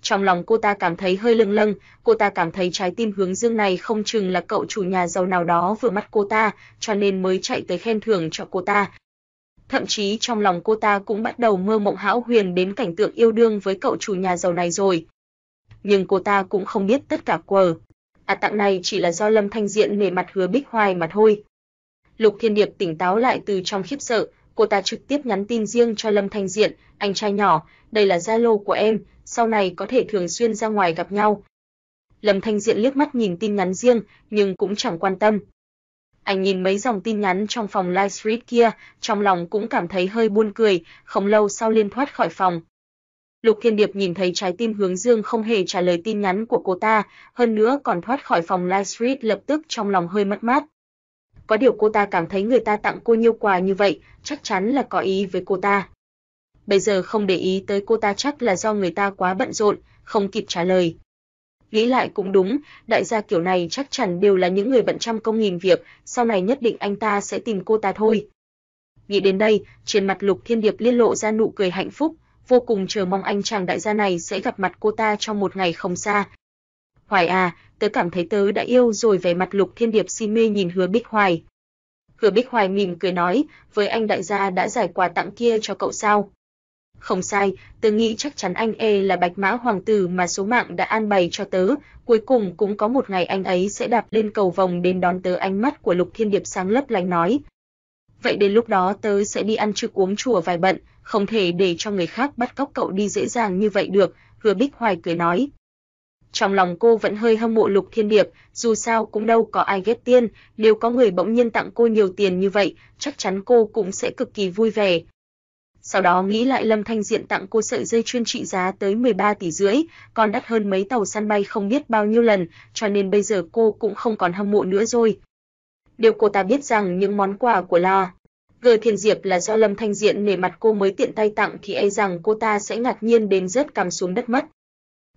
Trong lòng cô ta cảm thấy hơi lâng lâng, cô ta cảm thấy trái tim hướng dương này không chừng là cậu chủ nhà giàu nào đó vừa mắt cô ta, cho nên mới chạy tới khen thưởng cho cô ta. Thậm chí trong lòng cô ta cũng bắt đầu mơ mộng hão huyền đến cảnh tượng yêu đương với cậu chủ nhà giàu này rồi. Nhưng cô ta cũng không biết tất cả quờ. À tặng này chỉ là do Lâm Thanh Diện nể mặt hứa bích hoài mà thôi. Lục Thiên Điệp tỉnh táo lại từ trong khiếp sợ, cô ta trực tiếp nhắn tin riêng cho Lâm Thanh Diện, anh trai nhỏ, đây là Zalo của em, sau này có thể thường xuyên ra ngoài gặp nhau. Lâm Thanh Diện liếc mắt nhìn tin nhắn riêng, nhưng cũng chẳng quan tâm. Anh nhìn mấy dòng tin nhắn trong phòng livestream kia, trong lòng cũng cảm thấy hơi buồn cười, không lâu sau liên thoát khỏi phòng. Lục Thiên Điệp nhìn thấy trái tim hướng dương không hề trả lời tin nhắn của cô ta, hơn nữa còn thoát khỏi phòng livestream lập tức trong lòng hơi mất mát. Có điều cô ta cảm thấy người ta tặng cô nhiều quà như vậy, chắc chắn là có ý với cô ta. Bây giờ không để ý tới cô ta chắc là do người ta quá bận rộn, không kịp trả lời. Nghĩ lại cũng đúng, đại gia kiểu này chắc chắn đều là những người bận trăm công nghìn việc, sau này nhất định anh ta sẽ tìm cô ta thôi. Nghĩ đến đây, trên mặt Lục Thiên Điệp liên lộ ra nụ cười hạnh phúc, vô cùng chờ mong anh chàng đại gia này sẽ gặp mặt cô ta trong một ngày không xa. Hoài à, tớ cảm thấy tớ đã yêu rồi Về mặt Lục Thiên Điệp si mê nhìn Hứa Bích Hoài. Hứa Bích Hoài mỉm cười nói, với anh đại gia đã giải quà tặng kia cho cậu sao? Không sai, tớ nghĩ chắc chắn anh e là bạch mã hoàng tử mà số mạng đã an bày cho tớ, cuối cùng cũng có một ngày anh ấy sẽ đạp lên cầu vòng đến đón tớ ánh mắt của Lục Thiên Điệp sáng lấp lánh nói. Vậy đến lúc đó tớ sẽ đi ăn trực uống chùa vài bận, không thể để cho người khác bắt cóc cậu đi dễ dàng như vậy được, Hứa Bích Hoài cười nói. Trong lòng cô vẫn hơi hâm mộ Lục Thiên Điệp, dù sao cũng đâu có ai ghét tiên, nếu có người bỗng nhiên tặng cô nhiều tiền như vậy, chắc chắn cô cũng sẽ cực kỳ vui vẻ. Sau đó nghĩ lại Lâm Thanh Diện tặng cô sợi dây chuyên trị giá tới 13 tỷ rưỡi, còn đắt hơn mấy tàu săn bay không biết bao nhiêu lần, cho nên bây giờ cô cũng không còn hâm mộ nữa rồi. Điều cô ta biết rằng những món quà của La Gờ Thiên Diệp là do Lâm Thanh Diện nể mặt cô mới tiện tay tặng thì e rằng cô ta sẽ ngạc nhiên đến rớt cằm xuống đất mất.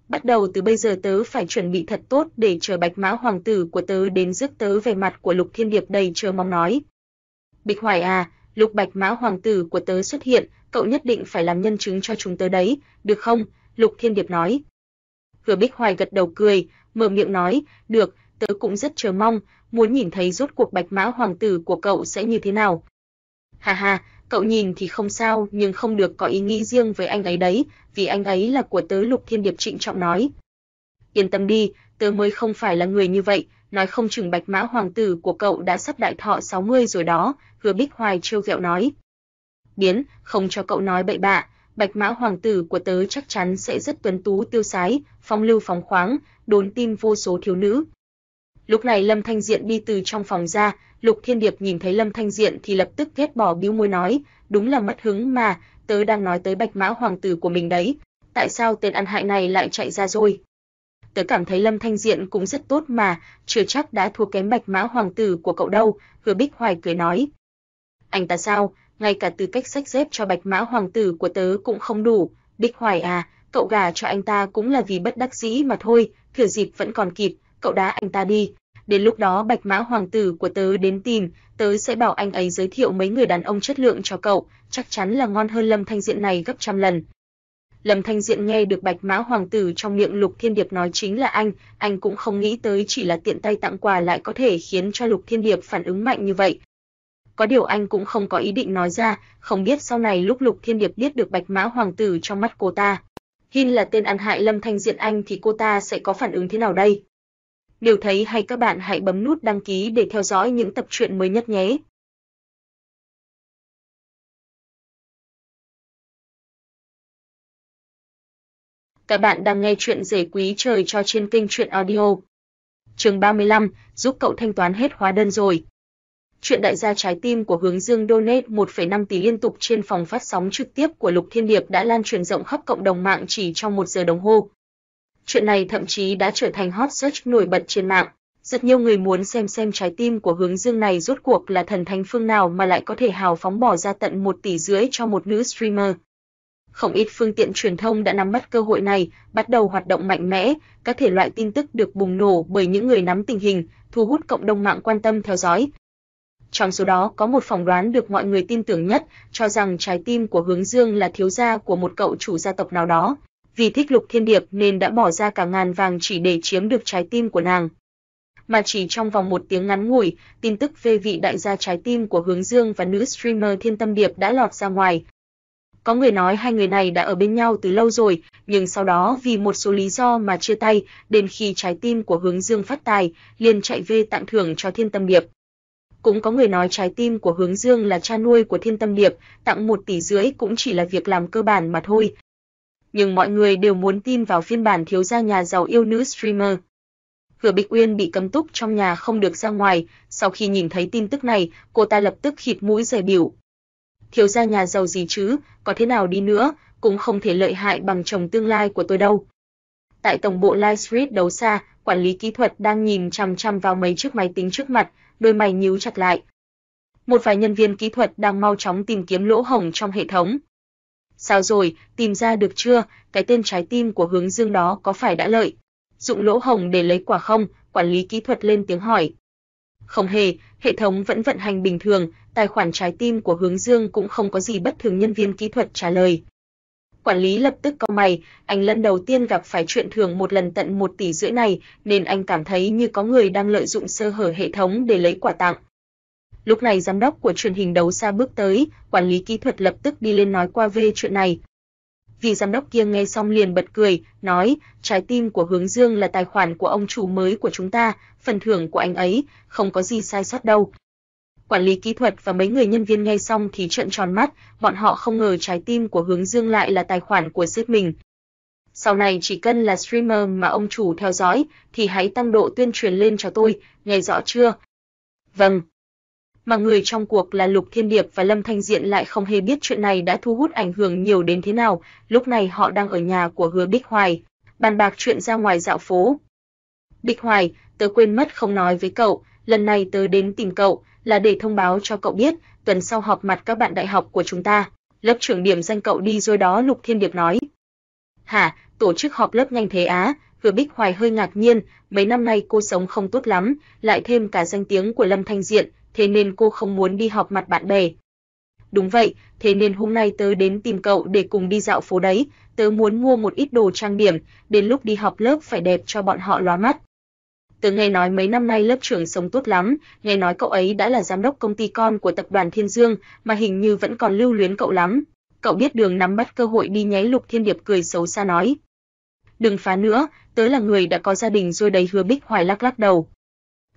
Bắt đầu từ bây giờ tớ phải chuẩn bị thật tốt để chờ bạch mã hoàng tử của tớ đến rước tớ về mặt của Lục Thiên Điệp đầy chờ mong nói. Bịch Hoài à, Lục Bạch Mã hoàng tử của tớ xuất hiện, cậu nhất định phải làm nhân chứng cho chúng tớ đấy, được không? Lục Thiên Điệp nói. Hứa Bích Hoài gật đầu cười, mở miệng nói, được, tớ cũng rất chờ mong, muốn nhìn thấy rốt cuộc Bạch Mã hoàng tử của cậu sẽ như thế nào. Ha ha, cậu nhìn thì không sao, nhưng không được có ý nghĩ riêng với anh ấy đấy, vì anh ấy là của tớ Lục Thiên Điệp trịnh trọng nói. Yên tâm đi, tớ mới không phải là người như vậy, nói không chừng Bạch Mã hoàng tử của cậu đã sắp đại thọ 60 rồi đó, Hứa Bích Hoài trêu ghẹo nói. Biến, không cho cậu nói bậy bạ, Bạch Mã hoàng tử của tớ chắc chắn sẽ rất tuấn tú tiêu sái, phong lưu phóng khoáng, đốn tim vô số thiếu nữ. Lúc này Lâm Thanh Diện đi từ trong phòng ra, Lục Thiên Điệp nhìn thấy Lâm Thanh Diện thì lập tức ghét bỏ bĩu môi nói, đúng là mất hứng mà, tớ đang nói tới Bạch Mã hoàng tử của mình đấy, tại sao tên ăn hại này lại chạy ra rồi? Tớ cảm thấy Lâm Thanh Diện cũng rất tốt mà, chưa chắc đã thua kém Bạch Mã hoàng tử của cậu đâu, Hứa Bích Hoài cười nói. Anh ta sao, ngay cả tư cách sách xếp cho Bạch Mã hoàng tử của tớ cũng không đủ, Bích Hoài à, cậu gả cho anh ta cũng là vì bất đắc dĩ mà thôi, thừa dịp vẫn còn kịp, cậu đá anh ta đi, đến lúc đó Bạch Mã hoàng tử của tớ đến tìm, tớ sẽ bảo anh ấy giới thiệu mấy người đàn ông chất lượng cho cậu, chắc chắn là ngon hơn Lâm Thanh Diện này gấp trăm lần. Lâm Thanh Diện nghe được Bạch Mã hoàng tử trong miệng Lục Thiên Điệp nói chính là anh, anh cũng không nghĩ tới chỉ là tiện tay tặng quà lại có thể khiến cho Lục Thiên Điệp phản ứng mạnh như vậy. Có điều anh cũng không có ý định nói ra, không biết sau này lúc Lục Thiên Điệp biết được Bạch Mã hoàng tử trong mắt cô ta, Hin là tên ăn hại Lâm Thanh Diện anh thì cô ta sẽ có phản ứng thế nào đây? Điều thấy hay các bạn hãy bấm nút đăng ký để theo dõi những tập truyện mới nhất nhé. Các bạn đang nghe chuyện rể quý trời cho trên kênh truyện audio. Chương 35, giúp cậu thanh toán hết hóa đơn rồi. Chuyện đại gia trái tim của Hướng Dương donate 1,5 tỷ liên tục trên phòng phát sóng trực tiếp của Lục Thiên Điệp đã lan truyền rộng khắp cộng đồng mạng chỉ trong một giờ đồng hồ. Chuyện này thậm chí đã trở thành hot search nổi bật trên mạng. Rất nhiều người muốn xem xem trái tim của hướng dương này rốt cuộc là thần thánh phương nào mà lại có thể hào phóng bỏ ra tận một tỷ rưỡi cho một nữ streamer. Không ít phương tiện truyền thông đã nắm bắt cơ hội này, bắt đầu hoạt động mạnh mẽ, các thể loại tin tức được bùng nổ bởi những người nắm tình hình, thu hút cộng đồng mạng quan tâm theo dõi. Trong số đó có một phỏng đoán được mọi người tin tưởng nhất, cho rằng trái tim của Hướng Dương là thiếu gia của một cậu chủ gia tộc nào đó, vì thích Lục Thiên Điệp nên đã bỏ ra cả ngàn vàng chỉ để chiếm được trái tim của nàng. Mà chỉ trong vòng một tiếng ngắn ngủi, tin tức về vị đại gia trái tim của Hướng Dương và nữ streamer Thiên Tâm Điệp đã lọt ra ngoài. Có người nói hai người này đã ở bên nhau từ lâu rồi, nhưng sau đó vì một số lý do mà chia tay, đến khi trái tim của Hướng Dương phát tài, liền chạy về tặng thưởng cho Thiên Tâm Điệp. Cũng có người nói trái tim của Hướng Dương là cha nuôi của Thiên Tâm Điệp, tặng một tỷ rưỡi cũng chỉ là việc làm cơ bản mà thôi, nhưng mọi người đều muốn tin vào phiên bản thiếu gia nhà giàu yêu nữ streamer. Hứa Bích Uyên bị cấm túc trong nhà không được ra ngoài, sau khi nhìn thấy tin tức này, cô ta lập tức khịt mũi rời biểu. thiếu gia nhà giàu gì chứ, có thế nào đi nữa, cũng không thể lợi hại bằng chồng tương lai của tôi đâu. Tại tổng bộ Live Street đấu xa, quản lý kỹ thuật đang nhìn chằm chằm vào mấy chiếc máy tính trước mặt, đôi mày nhíu chặt lại. Một vài nhân viên kỹ thuật đang mau chóng tìm kiếm lỗ hổng trong hệ thống. Sao rồi, tìm ra được chưa, cái tên trái tim của hướng dương đó có phải đã lợi? Dụng lỗ hồng để lấy quả không? Quản lý kỹ thuật lên tiếng hỏi. Không hề, hệ thống vẫn vận hành bình thường, tài khoản trái tim của hướng dương cũng không có gì bất thường nhân viên kỹ thuật trả lời. Quản lý lập tức cau mày, anh lần đầu tiên gặp phải chuyện thường một lần tận một tỷ rưỡi này, nên anh cảm thấy như có người đang lợi dụng sơ hở hệ thống để lấy quả tặng. Lúc này giám đốc của truyền hình đấu xa bước tới, quản lý kỹ thuật lập tức đi lên nói qua về chuyện này. Vì giám đốc kia nghe xong liền bật cười, nói, trái tim của Hướng Dương là tài khoản của ông chủ mới của chúng ta, phần thưởng của anh ấy, không có gì sai sót đâu. Quản lý kỹ thuật và mấy người nhân viên nghe xong thì trợn tròn mắt, bọn họ không ngờ trái tim của Hướng Dương lại là tài khoản của sếp mình. Sau này chỉ cần là streamer mà ông chủ theo dõi thì hãy tăng độ tuyên truyền lên cho tôi, nghe rõ chưa? Vâng. Mà người trong cuộc là Lục Thiên Điệp và Lâm Thanh Diện lại không hề biết chuyện này đã thu hút ảnh hưởng nhiều đến thế nào, lúc này họ đang ở nhà của Hứa Bích Hoài, bàn bạc chuyện ra ngoài dạo phố. Bích Hoài, tớ quên mất không nói với cậu, lần này tớ đến tìm cậu, là để thông báo cho cậu biết, tuần sau họp mặt các bạn đại học của chúng ta, lớp trưởng điểm danh cậu đi rồi đó Lục Thiên Điệp nói. Hả, tổ chức họp lớp nhanh thế á, vừa Bích Hoài hơi ngạc nhiên, mấy năm nay cô sống không tốt lắm, lại thêm cả danh tiếng của Lâm Thanh Diện, thế nên cô không muốn đi họp mặt bạn bè. Đúng vậy, thế nên hôm nay tớ đến tìm cậu để cùng đi dạo phố đấy, tớ muốn mua một ít đồ trang điểm, đến lúc đi họp lớp phải đẹp cho bọn họ lóa mắt. Tớ nghe nói mấy năm nay lớp trưởng sống tốt lắm, nghe nói cậu ấy đã là giám đốc công ty con của tập đoàn Thiên Dương, mà hình như vẫn còn lưu luyến cậu lắm. Cậu biết đường nắm bắt cơ hội đi nháy Lục Thiên Điệp cười xấu xa nói. Đừng phá nữa, tớ là người đã có gia đình rồi đấy hứa Bích Hoài lắc lắc đầu.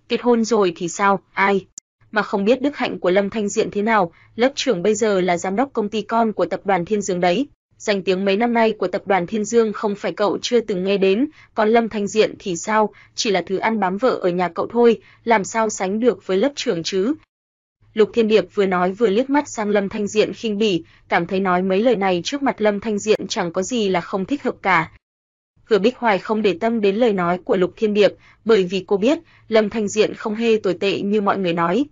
Kết hôn rồi thì sao, ai? Mà không biết đức hạnh của Lâm Thanh Diện thế nào, lớp trưởng bây giờ là giám đốc công ty con của tập đoàn Thiên Dương đấy danh tiếng mấy năm nay của tập đoàn Thiên Dương không phải cậu chưa từng nghe đến, còn Lâm Thanh Diện thì sao, chỉ là thứ ăn bám vợ ở nhà cậu thôi, làm sao sánh được với lớp trưởng chứ? Lục Thiên Điệp vừa nói vừa liếc mắt sang Lâm Thanh Diện khinh bỉ, cảm thấy nói mấy lời này trước mặt Lâm Thanh Diện chẳng có gì là không thích hợp cả. Hứa Bích Hoài không để tâm đến lời nói của Lục Thiên Điệp, bởi vì cô biết, Lâm Thanh Diện không hề tồi tệ như mọi người nói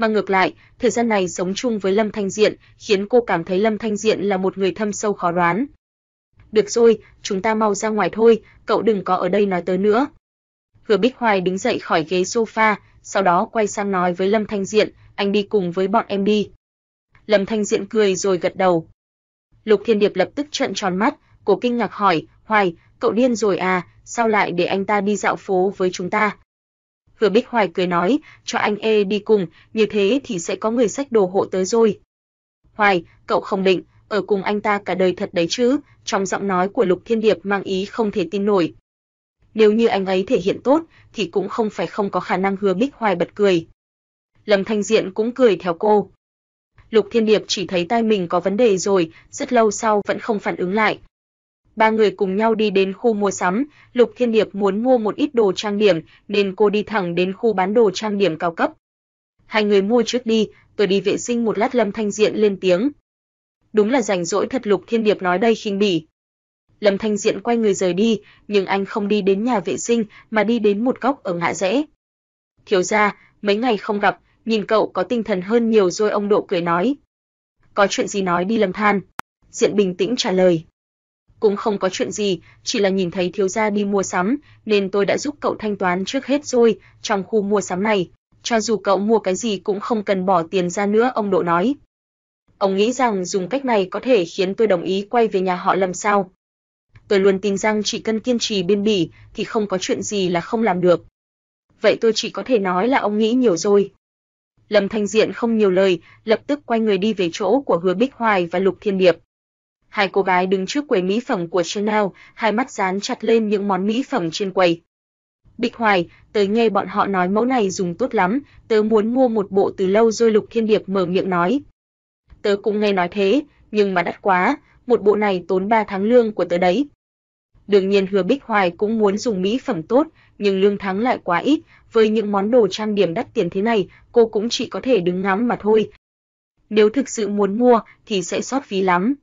mà ngược lại, thời gian này sống chung với Lâm Thanh Diện, khiến cô cảm thấy Lâm Thanh Diện là một người thâm sâu khó đoán. Được rồi, chúng ta mau ra ngoài thôi, cậu đừng có ở đây nói tới nữa. Hứa Bích Hoài đứng dậy khỏi ghế sofa, sau đó quay sang nói với Lâm Thanh Diện, anh đi cùng với bọn em đi. Lâm Thanh Diện cười rồi gật đầu. Lục Thiên Điệp lập tức trợn tròn mắt, cô kinh ngạc hỏi, Hoài, cậu điên rồi à, sao lại để anh ta đi dạo phố với chúng ta? Hứa Bích Hoài cười nói, cho anh E đi cùng, như thế thì sẽ có người sách đồ hộ tới rồi. Hoài, cậu không định, ở cùng anh ta cả đời thật đấy chứ, trong giọng nói của Lục Thiên Điệp mang ý không thể tin nổi. Nếu như anh ấy thể hiện tốt, thì cũng không phải không có khả năng hứa Bích Hoài bật cười. Lâm Thanh Diện cũng cười theo cô. Lục Thiên Điệp chỉ thấy tai mình có vấn đề rồi, rất lâu sau vẫn không phản ứng lại, ba người cùng nhau đi đến khu mua sắm, Lục Thiên Điệp muốn mua một ít đồ trang điểm, nên cô đi thẳng đến khu bán đồ trang điểm cao cấp. Hai người mua trước đi, tôi đi vệ sinh một lát Lâm Thanh Diện lên tiếng. Đúng là rảnh rỗi thật Lục Thiên Điệp nói đây khinh bỉ. Lâm Thanh Diện quay người rời đi, nhưng anh không đi đến nhà vệ sinh mà đi đến một góc ở ngã rẽ. Thiếu gia, mấy ngày không gặp, nhìn cậu có tinh thần hơn nhiều rồi ông Độ cười nói. Có chuyện gì nói đi Lâm Than. Diện bình tĩnh trả lời cũng không có chuyện gì, chỉ là nhìn thấy thiếu gia đi mua sắm, nên tôi đã giúp cậu thanh toán trước hết rồi, trong khu mua sắm này, cho dù cậu mua cái gì cũng không cần bỏ tiền ra nữa, ông Độ nói. Ông nghĩ rằng dùng cách này có thể khiến tôi đồng ý quay về nhà họ Lâm sao? Tôi luôn tin rằng chỉ cần kiên trì bên bỉ thì không có chuyện gì là không làm được. Vậy tôi chỉ có thể nói là ông nghĩ nhiều rồi. Lâm Thanh Diện không nhiều lời, lập tức quay người đi về chỗ của Hứa Bích Hoài và Lục Thiên Điệp. Hai cô gái đứng trước quầy mỹ phẩm của Chanel, hai mắt dán chặt lên những món mỹ phẩm trên quầy. Bích Hoài, tới nghe bọn họ nói mẫu này dùng tốt lắm, tớ muốn mua một bộ từ lâu rồi Lục Thiên Điệp mở miệng nói. Tớ cũng nghe nói thế, nhưng mà đắt quá, một bộ này tốn 3 tháng lương của tớ đấy. Đương nhiên Hứa Bích Hoài cũng muốn dùng mỹ phẩm tốt, nhưng lương tháng lại quá ít, với những món đồ trang điểm đắt tiền thế này, cô cũng chỉ có thể đứng ngắm mà thôi. Nếu thực sự muốn mua thì sẽ sót phí lắm.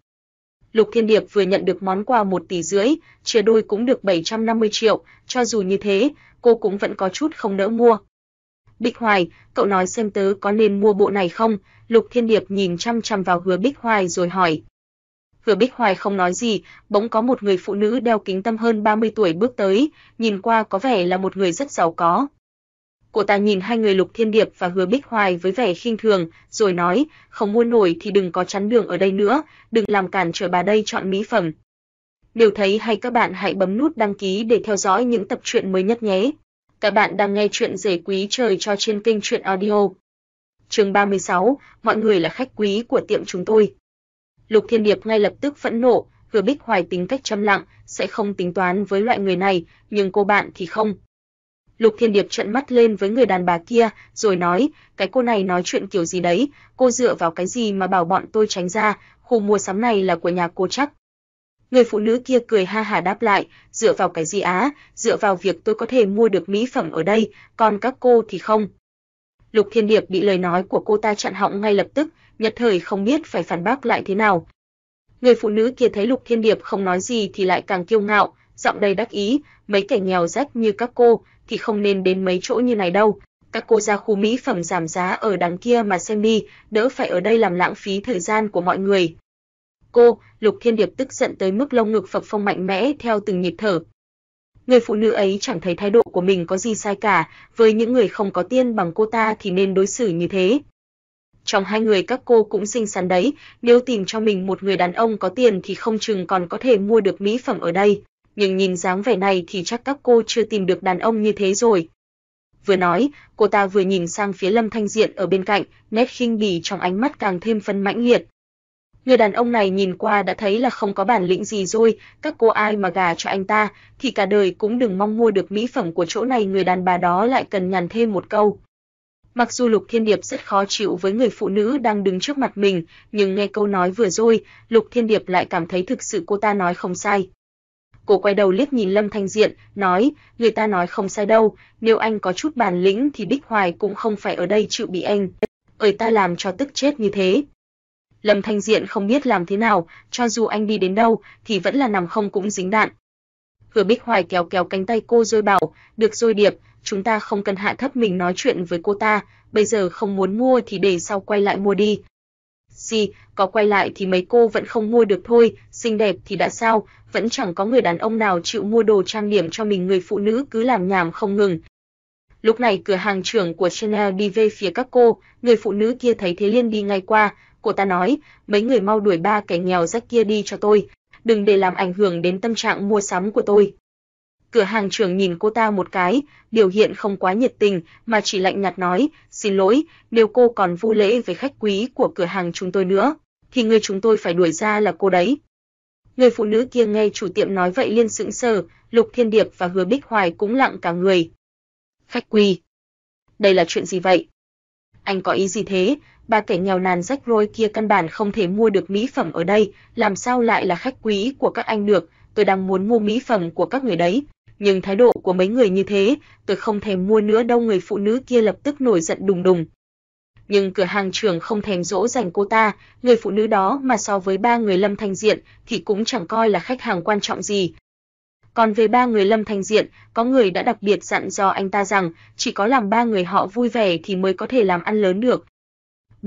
Lục Thiên Điệp vừa nhận được món quà 1 tỷ rưỡi, chia đôi cũng được 750 triệu, cho dù như thế, cô cũng vẫn có chút không nỡ mua. Bích Hoài, cậu nói xem tớ có nên mua bộ này không? Lục Thiên Điệp nhìn chăm chăm vào Hứa Bích Hoài rồi hỏi. Hứa Bích Hoài không nói gì, bỗng có một người phụ nữ đeo kính tâm hơn 30 tuổi bước tới, nhìn qua có vẻ là một người rất giàu có. Cô ta nhìn hai người Lục Thiên Điệp và Hứa Bích Hoài với vẻ khinh thường, rồi nói, không mua nổi thì đừng có chắn đường ở đây nữa, đừng làm cản trở bà đây chọn mỹ phẩm. Nếu thấy hay các bạn hãy bấm nút đăng ký để theo dõi những tập truyện mới nhất nhé. Các bạn đang nghe truyện rể quý trời cho trên kênh truyện audio. Chương 36, mọi người là khách quý của tiệm chúng tôi. Lục Thiên Điệp ngay lập tức phẫn nộ, Hứa Bích Hoài tính cách trầm lặng, sẽ không tính toán với loại người này, nhưng cô bạn thì không. Lục Thiên Điệp trợn mắt lên với người đàn bà kia, rồi nói, cái cô này nói chuyện kiểu gì đấy, cô dựa vào cái gì mà bảo bọn tôi tránh ra, khu mua sắm này là của nhà cô chắc. Người phụ nữ kia cười ha hả đáp lại, dựa vào cái gì á, dựa vào việc tôi có thể mua được mỹ phẩm ở đây, còn các cô thì không. Lục Thiên Điệp bị lời nói của cô ta chặn họng ngay lập tức, nhất thời không biết phải phản bác lại thế nào. Người phụ nữ kia thấy Lục Thiên Điệp không nói gì thì lại càng kiêu ngạo, giọng đầy đắc ý, mấy kẻ nghèo rách như các cô thì không nên đến mấy chỗ như này đâu. Các cô ra khu mỹ phẩm giảm giá ở đằng kia mà xem đi, đỡ phải ở đây làm lãng phí thời gian của mọi người. Cô, Lục Thiên Điệp tức giận tới mức lông ngực phập phồng mạnh mẽ theo từng nhịp thở. Người phụ nữ ấy chẳng thấy thái độ của mình có gì sai cả, với những người không có tiền bằng cô ta thì nên đối xử như thế. Trong hai người các cô cũng xinh xắn đấy, nếu tìm cho mình một người đàn ông có tiền thì không chừng còn có thể mua được mỹ phẩm ở đây nhưng nhìn dáng vẻ này thì chắc các cô chưa tìm được đàn ông như thế rồi. Vừa nói, cô ta vừa nhìn sang phía Lâm Thanh Diện ở bên cạnh, nét khinh bỉ trong ánh mắt càng thêm phân mãnh liệt. Người đàn ông này nhìn qua đã thấy là không có bản lĩnh gì rồi, các cô ai mà gà cho anh ta, thì cả đời cũng đừng mong mua được mỹ phẩm của chỗ này người đàn bà đó lại cần nhằn thêm một câu. Mặc dù Lục Thiên Điệp rất khó chịu với người phụ nữ đang đứng trước mặt mình, nhưng nghe câu nói vừa rồi, Lục Thiên Điệp lại cảm thấy thực sự cô ta nói không sai. Cô quay đầu liếc nhìn Lâm Thanh Diện, nói, người ta nói không sai đâu, nếu anh có chút bản lĩnh thì Bích Hoài cũng không phải ở đây chịu bị anh. Ơi ta làm cho tức chết như thế. Lâm Thanh Diện không biết làm thế nào, cho dù anh đi đến đâu thì vẫn là nằm không cũng dính đạn. Hứa Bích Hoài kéo kéo cánh tay cô rồi bảo, được rồi Điệp, chúng ta không cần hạ thấp mình nói chuyện với cô ta, bây giờ không muốn mua thì để sau quay lại mua đi, gì, có quay lại thì mấy cô vẫn không mua được thôi, xinh đẹp thì đã sao, vẫn chẳng có người đàn ông nào chịu mua đồ trang điểm cho mình người phụ nữ cứ làm nhảm không ngừng. Lúc này cửa hàng trưởng của Chanel đi về phía các cô, người phụ nữ kia thấy Thế Liên đi ngay qua, cô ta nói, mấy người mau đuổi ba kẻ nghèo rách kia đi cho tôi, đừng để làm ảnh hưởng đến tâm trạng mua sắm của tôi. Cửa hàng trưởng nhìn cô ta một cái, biểu hiện không quá nhiệt tình, mà chỉ lạnh nhạt nói, xin lỗi, nếu cô còn vô lễ với khách quý của cửa hàng chúng tôi nữa, thì người chúng tôi phải đuổi ra là cô đấy. Người phụ nữ kia nghe chủ tiệm nói vậy liên sững sờ, Lục Thiên Điệp và Hứa Bích Hoài cũng lặng cả người. Khách quý, đây là chuyện gì vậy? Anh có ý gì thế? Ba kẻ nghèo nàn rách rối kia căn bản không thể mua được mỹ phẩm ở đây, làm sao lại là khách quý của các anh được? Tôi đang muốn mua mỹ phẩm của các người đấy, nhưng thái độ của mấy người như thế, tôi không thèm mua nữa đâu người phụ nữ kia lập tức nổi giận đùng đùng. Nhưng cửa hàng trưởng không thèm dỗ dành cô ta, người phụ nữ đó mà so với ba người Lâm Thanh Diện thì cũng chẳng coi là khách hàng quan trọng gì. Còn về ba người Lâm Thanh Diện, có người đã đặc biệt dặn dò anh ta rằng chỉ có làm ba người họ vui vẻ thì mới có thể làm ăn lớn được,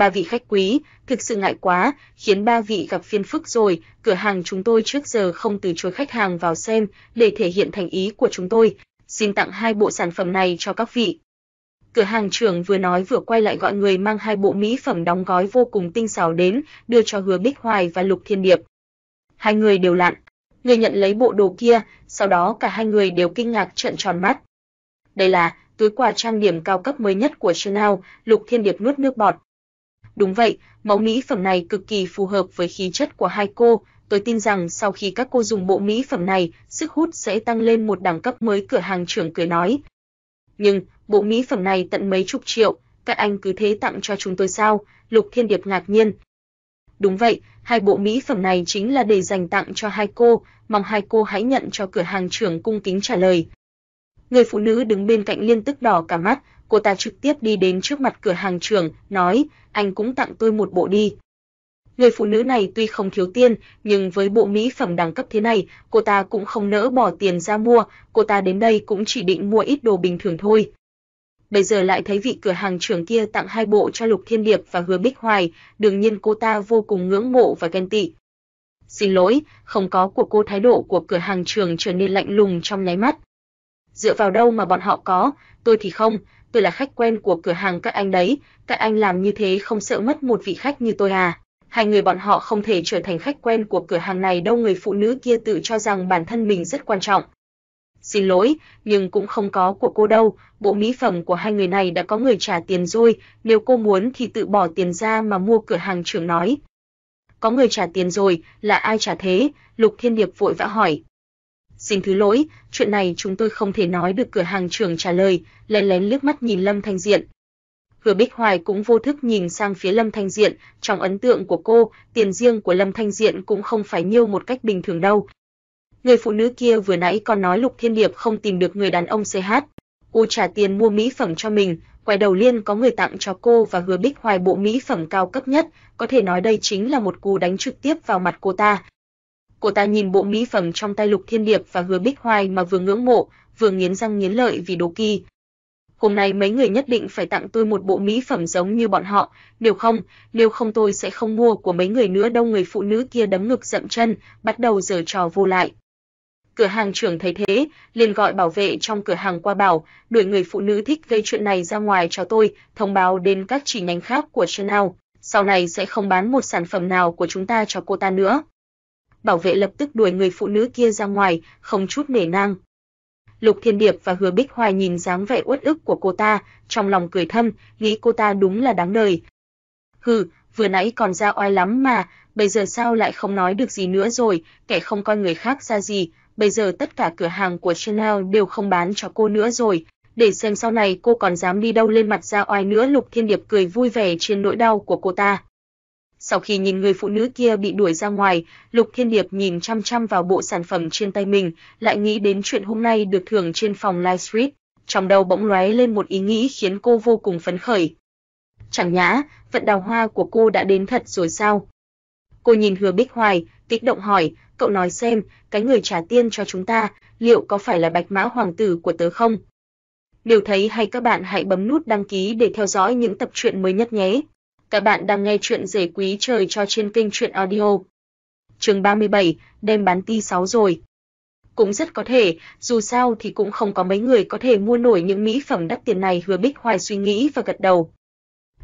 ba vị khách quý, thực sự ngại quá, khiến ba vị gặp phiền phức rồi, cửa hàng chúng tôi trước giờ không từ chối khách hàng vào xem, để thể hiện thành ý của chúng tôi, xin tặng hai bộ sản phẩm này cho các vị. Cửa hàng trưởng vừa nói vừa quay lại gọi người mang hai bộ mỹ phẩm đóng gói vô cùng tinh xảo đến, đưa cho Hứa Bích Hoài và Lục Thiên Điệp. Hai người đều lặn, người nhận lấy bộ đồ kia, sau đó cả hai người đều kinh ngạc trợn tròn mắt. Đây là túi quà trang điểm cao cấp mới nhất của Chanel, Lục Thiên Điệp nuốt nước bọt, Đúng vậy, mẫu mỹ phẩm này cực kỳ phù hợp với khí chất của hai cô, tôi tin rằng sau khi các cô dùng bộ mỹ phẩm này, sức hút sẽ tăng lên một đẳng cấp mới cửa hàng trưởng cười nói. Nhưng, bộ mỹ phẩm này tận mấy chục triệu, các anh cứ thế tặng cho chúng tôi sao? Lục Thiên Điệp ngạc nhiên. Đúng vậy, hai bộ mỹ phẩm này chính là để dành tặng cho hai cô, mong hai cô hãy nhận cho cửa hàng trưởng cung kính trả lời. Người phụ nữ đứng bên cạnh liên tức đỏ cả mắt, cô ta trực tiếp đi đến trước mặt cửa hàng trưởng, nói, anh cũng tặng tôi một bộ đi. Người phụ nữ này tuy không thiếu tiền, nhưng với bộ mỹ phẩm đẳng cấp thế này, cô ta cũng không nỡ bỏ tiền ra mua, cô ta đến đây cũng chỉ định mua ít đồ bình thường thôi. Bây giờ lại thấy vị cửa hàng trưởng kia tặng hai bộ cho Lục Thiên Điệp và Hứa Bích Hoài, đương nhiên cô ta vô cùng ngưỡng mộ và ghen tị. Xin lỗi, không có của cô thái độ của cửa hàng trưởng trở nên lạnh lùng trong nháy mắt. Dựa vào đâu mà bọn họ có, tôi thì không, tôi là khách quen của cửa hàng các anh đấy, các anh làm như thế không sợ mất một vị khách như tôi à? Hai người bọn họ không thể trở thành khách quen của cửa hàng này đâu người phụ nữ kia tự cho rằng bản thân mình rất quan trọng. Xin lỗi, nhưng cũng không có của cô đâu, bộ mỹ phẩm của hai người này đã có người trả tiền rồi, nếu cô muốn thì tự bỏ tiền ra mà mua cửa hàng trưởng nói. Có người trả tiền rồi, là ai trả thế? Lục Thiên Điệp vội vã hỏi. Xin thứ lỗi, chuyện này chúng tôi không thể nói được cửa hàng trưởng trả lời, lén lén liếc mắt nhìn Lâm Thanh Diện. Hứa Bích Hoài cũng vô thức nhìn sang phía Lâm Thanh Diện, trong ấn tượng của cô, tiền riêng của Lâm Thanh Diện cũng không phải nhiêu một cách bình thường đâu. Người phụ nữ kia vừa nãy còn nói Lục Thiên Điệp không tìm được người đàn ông CH. Cô trả tiền mua mỹ phẩm cho mình, quay đầu liên có người tặng cho cô và Hứa Bích Hoài bộ mỹ phẩm cao cấp nhất, có thể nói đây chính là một cú đánh trực tiếp vào mặt cô ta. Cô ta nhìn bộ mỹ phẩm trong tay Lục Thiên Điệp và Hứa Bích Hoài mà vừa ngưỡng mộ, vừa nghiến răng nghiến lợi vì đố kỵ. Hôm nay mấy người nhất định phải tặng tôi một bộ mỹ phẩm giống như bọn họ, nếu không, nếu không tôi sẽ không mua của mấy người nữa đâu người phụ nữ kia đấm ngực dậm chân, bắt đầu giở trò vô lại. Cửa hàng trưởng thấy thế, liền gọi bảo vệ trong cửa hàng qua bảo, đuổi người phụ nữ thích gây chuyện này ra ngoài cho tôi, thông báo đến các chi nhánh khác của Chanel, sau này sẽ không bán một sản phẩm nào của chúng ta cho cô ta nữa. Bảo vệ lập tức đuổi người phụ nữ kia ra ngoài, không chút nể nang. Lục Thiên Điệp và Hứa Bích Hoài nhìn dáng vẻ uất ức của cô ta, trong lòng cười thầm, nghĩ cô ta đúng là đáng đời. Hừ, vừa nãy còn ra oai lắm mà, bây giờ sao lại không nói được gì nữa rồi, kẻ không coi người khác ra gì, bây giờ tất cả cửa hàng của Chanel đều không bán cho cô nữa rồi, để xem sau này cô còn dám đi đâu lên mặt ra oai nữa. Lục Thiên Điệp cười vui vẻ trên nỗi đau của cô ta. Sau khi nhìn người phụ nữ kia bị đuổi ra ngoài, Lục Thiên Điệp nhìn chăm chăm vào bộ sản phẩm trên tay mình, lại nghĩ đến chuyện hôm nay được thưởng trên phòng live street, trong đầu bỗng lóe lên một ý nghĩ khiến cô vô cùng phấn khởi. Chẳng nhã, vận đào hoa của cô đã đến thật rồi sao? Cô nhìn Hứa Bích Hoài, kích động hỏi, cậu nói xem, cái người trả tiền cho chúng ta, liệu có phải là Bạch Mã hoàng tử của tớ không? Nếu thấy hay các bạn hãy bấm nút đăng ký để theo dõi những tập truyện mới nhất nhé. Các bạn đang nghe chuyện rể quý trời cho trên kênh truyện audio. Chương 37, đem bán ti 6 rồi. Cũng rất có thể, dù sao thì cũng không có mấy người có thể mua nổi những mỹ phẩm đắt tiền này, Hứa Bích Hoài suy nghĩ và gật đầu.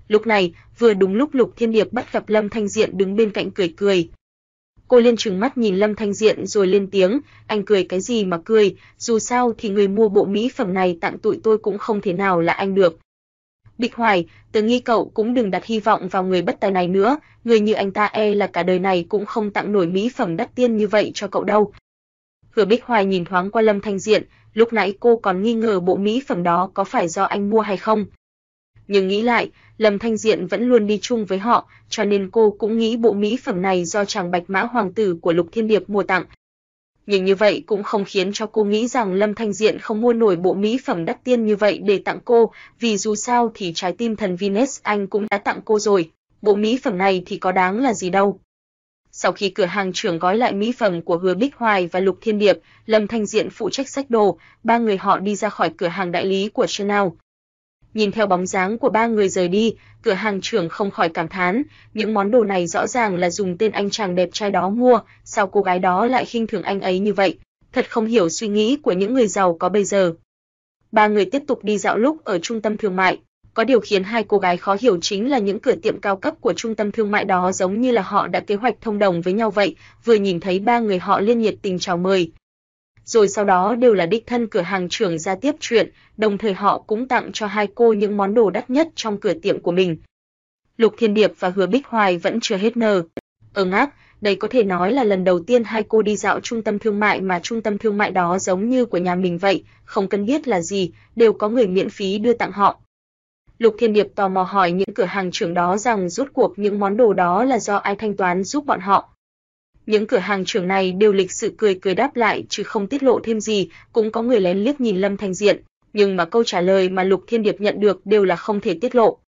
Lúc này, vừa đúng lúc Lục Thiên Điệp bắt gặp Lâm Thanh Diện đứng bên cạnh cười cười. Cô liên trừng mắt nhìn Lâm Thanh Diện rồi lên tiếng, anh cười cái gì mà cười, dù sao thì người mua bộ mỹ phẩm này tặng tụi tôi cũng không thể nào là anh được. Bích Hoài, Từ nghi cậu cũng đừng đặt hy vọng vào người bất tài này nữa, người như anh ta e là cả đời này cũng không tặng nổi mỹ phẩm đắt tiền như vậy cho cậu đâu. Hứa Bích Hoài nhìn thoáng qua Lâm Thanh Diện, lúc nãy cô còn nghi ngờ bộ mỹ phẩm đó có phải do anh mua hay không. Nhưng nghĩ lại, Lâm Thanh Diện vẫn luôn đi chung với họ, cho nên cô cũng nghĩ bộ mỹ phẩm này do chàng Bạch Mã hoàng tử của Lục Thiên Điệp mua tặng. Nhưng như vậy cũng không khiến cho cô nghĩ rằng Lâm Thanh Diện không mua nổi bộ mỹ phẩm đắt tiền như vậy để tặng cô, vì dù sao thì trái tim thần Venus anh cũng đã tặng cô rồi, bộ mỹ phẩm này thì có đáng là gì đâu. Sau khi cửa hàng trưởng gói lại mỹ phẩm của Hứa Bích Hoài và Lục Thiên Điệp, Lâm Thanh Diện phụ trách sách đồ, ba người họ đi ra khỏi cửa hàng đại lý của Chanel. Nhìn theo bóng dáng của ba người rời đi, cửa hàng trưởng không khỏi cảm thán, những món đồ này rõ ràng là dùng tên anh chàng đẹp trai đó mua, sao cô gái đó lại khinh thường anh ấy như vậy? Thật không hiểu suy nghĩ của những người giàu có bây giờ. Ba người tiếp tục đi dạo lúc ở trung tâm thương mại, có điều khiến hai cô gái khó hiểu chính là những cửa tiệm cao cấp của trung tâm thương mại đó giống như là họ đã kế hoạch thông đồng với nhau vậy, vừa nhìn thấy ba người họ liên nhiệt tình chào mời, rồi sau đó đều là đích thân cửa hàng trưởng ra tiếp chuyện, đồng thời họ cũng tặng cho hai cô những món đồ đắt nhất trong cửa tiệm của mình. Lục Thiên Điệp và Hứa Bích Hoài vẫn chưa hết nờ. Ở ờ ngác, đây có thể nói là lần đầu tiên hai cô đi dạo trung tâm thương mại mà trung tâm thương mại đó giống như của nhà mình vậy, không cần biết là gì, đều có người miễn phí đưa tặng họ. Lục Thiên Điệp tò mò hỏi những cửa hàng trưởng đó rằng rốt cuộc những món đồ đó là do ai thanh toán giúp bọn họ. Những cửa hàng trưởng này đều lịch sự cười cười đáp lại chứ không tiết lộ thêm gì, cũng có người lén liếc nhìn Lâm Thanh Diện, nhưng mà câu trả lời mà Lục Thiên Điệp nhận được đều là không thể tiết lộ.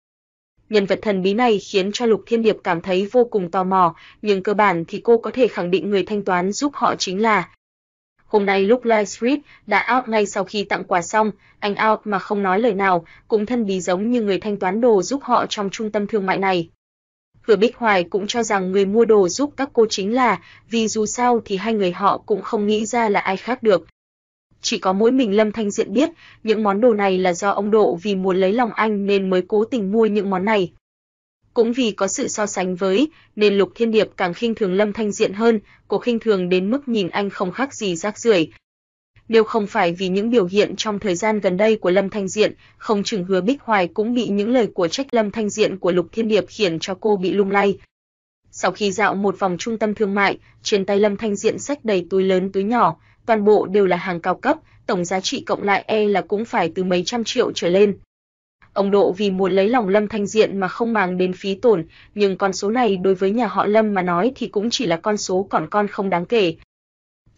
Nhân vật thần bí này khiến cho Lục Thiên Điệp cảm thấy vô cùng tò mò, nhưng cơ bản thì cô có thể khẳng định người thanh toán giúp họ chính là Hôm nay lúc livestream đã out ngay sau khi tặng quà xong, anh out mà không nói lời nào, cũng thân bí giống như người thanh toán đồ giúp họ trong trung tâm thương mại này. Vừa Bích Hoài cũng cho rằng người mua đồ giúp các cô chính là, vì dù sao thì hai người họ cũng không nghĩ ra là ai khác được. Chỉ có mỗi mình Lâm Thanh Diện biết, những món đồ này là do ông Độ vì muốn lấy lòng anh nên mới cố tình mua những món này. Cũng vì có sự so sánh với, nên Lục Thiên Điệp càng khinh thường Lâm Thanh Diện hơn, cô khinh thường đến mức nhìn anh không khác gì rác rưởi. Nếu không phải vì những biểu hiện trong thời gian gần đây của Lâm Thanh Diện, không chừng Hứa Bích Hoài cũng bị những lời của trách Lâm Thanh Diện của Lục Thiên Điệp khiến cho cô bị lung lay. Sau khi dạo một vòng trung tâm thương mại, trên tay Lâm Thanh Diện xách đầy túi lớn túi nhỏ, toàn bộ đều là hàng cao cấp, tổng giá trị cộng lại e là cũng phải từ mấy trăm triệu trở lên. Ông Độ vì muốn lấy lòng Lâm Thanh Diện mà không màng đến phí tổn, nhưng con số này đối với nhà họ Lâm mà nói thì cũng chỉ là con số còn con không đáng kể.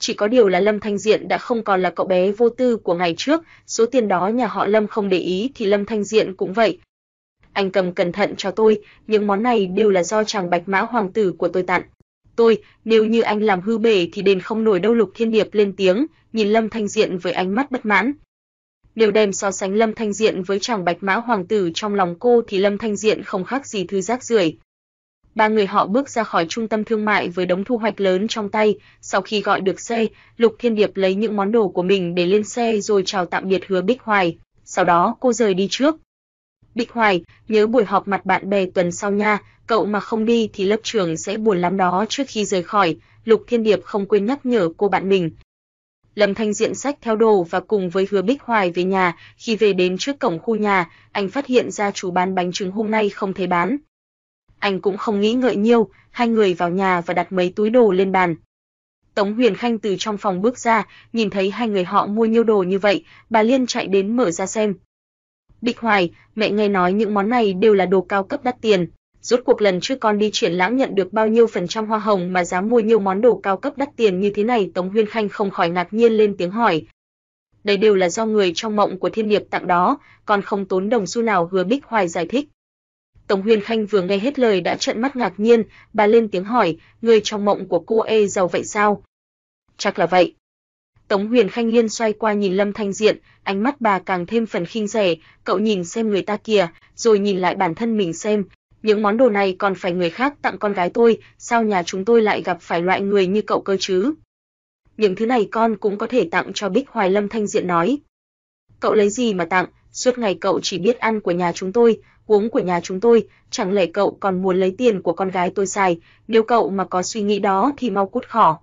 Chỉ có điều là Lâm Thanh Diện đã không còn là cậu bé vô tư của ngày trước, số tiền đó nhà họ Lâm không để ý thì Lâm Thanh Diện cũng vậy. Anh cầm cẩn thận cho tôi, những món này đều là do chàng Bạch Mã hoàng tử của tôi tặng. Tôi, nếu như anh làm hư bể thì đền không nổi đâu Lục Thiên Điệp lên tiếng, nhìn Lâm Thanh Diện với ánh mắt bất mãn. Nếu đem so sánh Lâm Thanh Diện với chàng Bạch Mã hoàng tử trong lòng cô thì Lâm Thanh Diện không khác gì thứ rác rưởi. Ba người họ bước ra khỏi trung tâm thương mại với đống thu hoạch lớn trong tay, sau khi gọi được xe, Lục Thiên Điệp lấy những món đồ của mình để lên xe rồi chào tạm biệt Hứa Bích Hoài, sau đó cô rời đi trước. Bích Hoài, nhớ buổi họp mặt bạn bè tuần sau nha, cậu mà không đi thì lớp trưởng sẽ buồn lắm đó trước khi rời khỏi, Lục Thiên Điệp không quên nhắc nhở cô bạn mình. Lâm Thanh Diện sách theo đồ và cùng với Hứa Bích Hoài về nhà, khi về đến trước cổng khu nhà, anh phát hiện ra chủ bán bánh trứng hôm nay không thấy bán. Anh cũng không nghĩ ngợi nhiều, hai người vào nhà và đặt mấy túi đồ lên bàn. Tống Huyền Khanh từ trong phòng bước ra, nhìn thấy hai người họ mua nhiều đồ như vậy, bà Liên chạy đến mở ra xem. Bích Hoài, mẹ nghe nói những món này đều là đồ cao cấp đắt tiền, rốt cuộc lần trước con đi triển lãm nhận được bao nhiêu phần trăm hoa hồng mà dám mua nhiều món đồ cao cấp đắt tiền như thế này, Tống Huyền Khanh không khỏi ngạc nhiên lên tiếng hỏi. Đây đều là do người trong mộng của Thiên Điệp tặng đó, còn không tốn đồng xu nào hứa Bích Hoài giải thích. Tống Huyền Khanh vừa nghe hết lời đã trợn mắt ngạc nhiên, bà lên tiếng hỏi, người trong mộng của cô ê giàu vậy sao? Chắc là vậy. Tống Huyền Khanh liên xoay qua nhìn Lâm Thanh Diện, ánh mắt bà càng thêm phần khinh rẻ, cậu nhìn xem người ta kìa, rồi nhìn lại bản thân mình xem, những món đồ này còn phải người khác tặng con gái tôi, sao nhà chúng tôi lại gặp phải loại người như cậu cơ chứ? Những thứ này con cũng có thể tặng cho Bích Hoài Lâm Thanh Diện nói. Cậu lấy gì mà tặng, suốt ngày cậu chỉ biết ăn của nhà chúng tôi, uống của nhà chúng tôi, chẳng lẽ cậu còn muốn lấy tiền của con gái tôi xài, nếu cậu mà có suy nghĩ đó thì mau cút khỏi.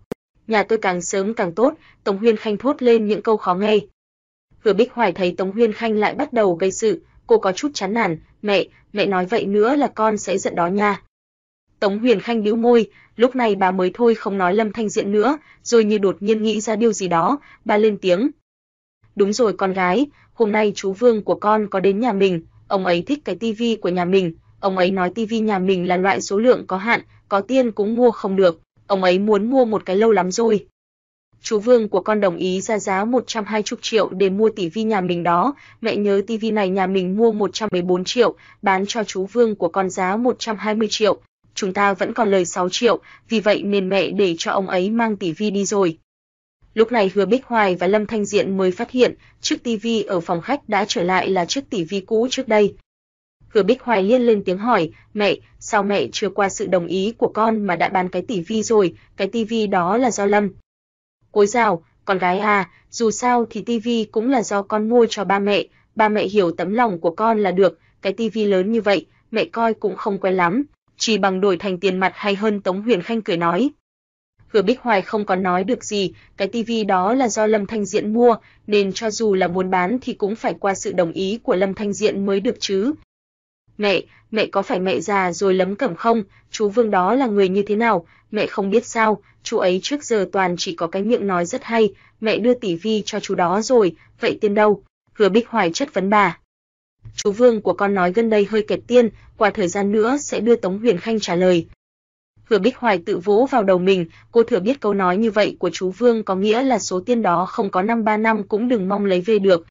Nhà tôi càng sớm càng tốt, Tống Huyên Khanh thốt lên những câu khó nghe. Vừa Bích Hoài thấy Tống Huyên Khanh lại bắt đầu gây sự, cô có chút chán nản, "Mẹ, mẹ nói vậy nữa là con sẽ giận đó nha." Tống Huyền Khanh bĩu môi, lúc này bà mới thôi không nói Lâm Thanh Diện nữa, rồi như đột nhiên nghĩ ra điều gì đó, bà lên tiếng. "Đúng rồi con gái, hôm nay chú Vương của con có đến nhà mình, ông ấy thích cái tivi của nhà mình, ông ấy nói tivi nhà mình là loại số lượng có hạn, có tiền cũng mua không được, ông ấy muốn mua một cái lâu lắm rồi." chú Vương của con đồng ý ra giá 120 triệu để mua tivi nhà mình đó, mẹ nhớ tivi này nhà mình mua 114 triệu, bán cho chú Vương của con giá 120 triệu, chúng ta vẫn còn lời 6 triệu, vì vậy nên mẹ để cho ông ấy mang tivi đi rồi. Lúc này Hứa Bích Hoài và Lâm Thanh Diện mới phát hiện, chiếc tivi ở phòng khách đã trở lại là chiếc tivi cũ trước đây. Hứa Bích Hoài liên lên tiếng hỏi, mẹ, sao mẹ chưa qua sự đồng ý của con mà đã bán cái tivi rồi, cái tivi đó là do Lâm. Cối rào, con gái à, dù sao thì tivi cũng là do con mua cho ba mẹ, ba mẹ hiểu tấm lòng của con là được, cái tivi lớn như vậy, mẹ coi cũng không quen lắm, chỉ bằng đổi thành tiền mặt hay hơn Tống Huyền Khanh cười nói. Hứa Bích Hoài không còn nói được gì, cái tivi đó là do Lâm Thanh Diện mua, nên cho dù là muốn bán thì cũng phải qua sự đồng ý của Lâm Thanh Diện mới được chứ. Mẹ, mẹ có phải mẹ già rồi lấm cẩm không? Chú Vương đó là người như thế nào? Mẹ không biết sao, chú ấy trước giờ toàn chỉ có cái miệng nói rất hay, mẹ đưa tỷ vi cho chú đó rồi, vậy tiền đâu? Hứa Bích Hoài chất vấn bà. Chú Vương của con nói gần đây hơi kẹt tiên, qua thời gian nữa sẽ đưa Tống Huyền Khanh trả lời. Hứa Bích Hoài tự vỗ vào đầu mình, cô thừa biết câu nói như vậy của chú Vương có nghĩa là số tiền đó không có năm ba năm cũng đừng mong lấy về được.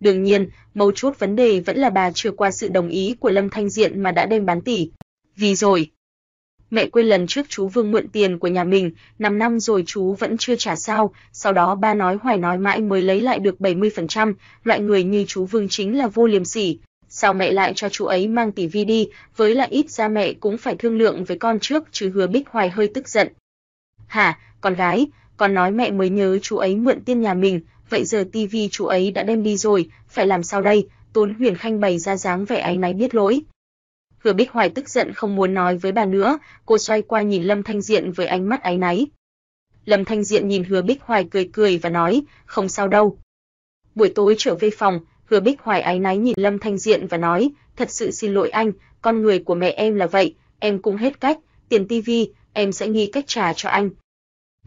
Đương nhiên, mấu chốt vấn đề vẫn là bà chưa qua sự đồng ý của Lâm Thanh Diện mà đã đem bán tỷ. Vì rồi, mẹ quên lần trước chú Vương mượn tiền của nhà mình, 5 năm rồi chú vẫn chưa trả sao, sau đó ba nói hoài nói mãi mới lấy lại được 70%, loại người như chú Vương chính là vô liêm sỉ. Sao mẹ lại cho chú ấy mang tỷ vi đi, với lại ít ra mẹ cũng phải thương lượng với con trước chứ hứa Bích Hoài hơi tức giận. Hả, con gái, con nói mẹ mới nhớ chú ấy mượn tiền nhà mình, vậy giờ tivi chú ấy đã đem đi rồi, phải làm sao đây? Tôn Huyền Khanh bày ra dáng vẻ áy náy biết lỗi. Hứa Bích Hoài tức giận không muốn nói với bà nữa, cô xoay qua nhìn Lâm Thanh Diện với ánh mắt áy náy. Lâm Thanh Diện nhìn Hứa Bích Hoài cười cười và nói, không sao đâu. Buổi tối trở về phòng, Hứa Bích Hoài áy náy nhìn Lâm Thanh Diện và nói, thật sự xin lỗi anh, con người của mẹ em là vậy, em cũng hết cách, tiền tivi, em sẽ nghĩ cách trả cho anh.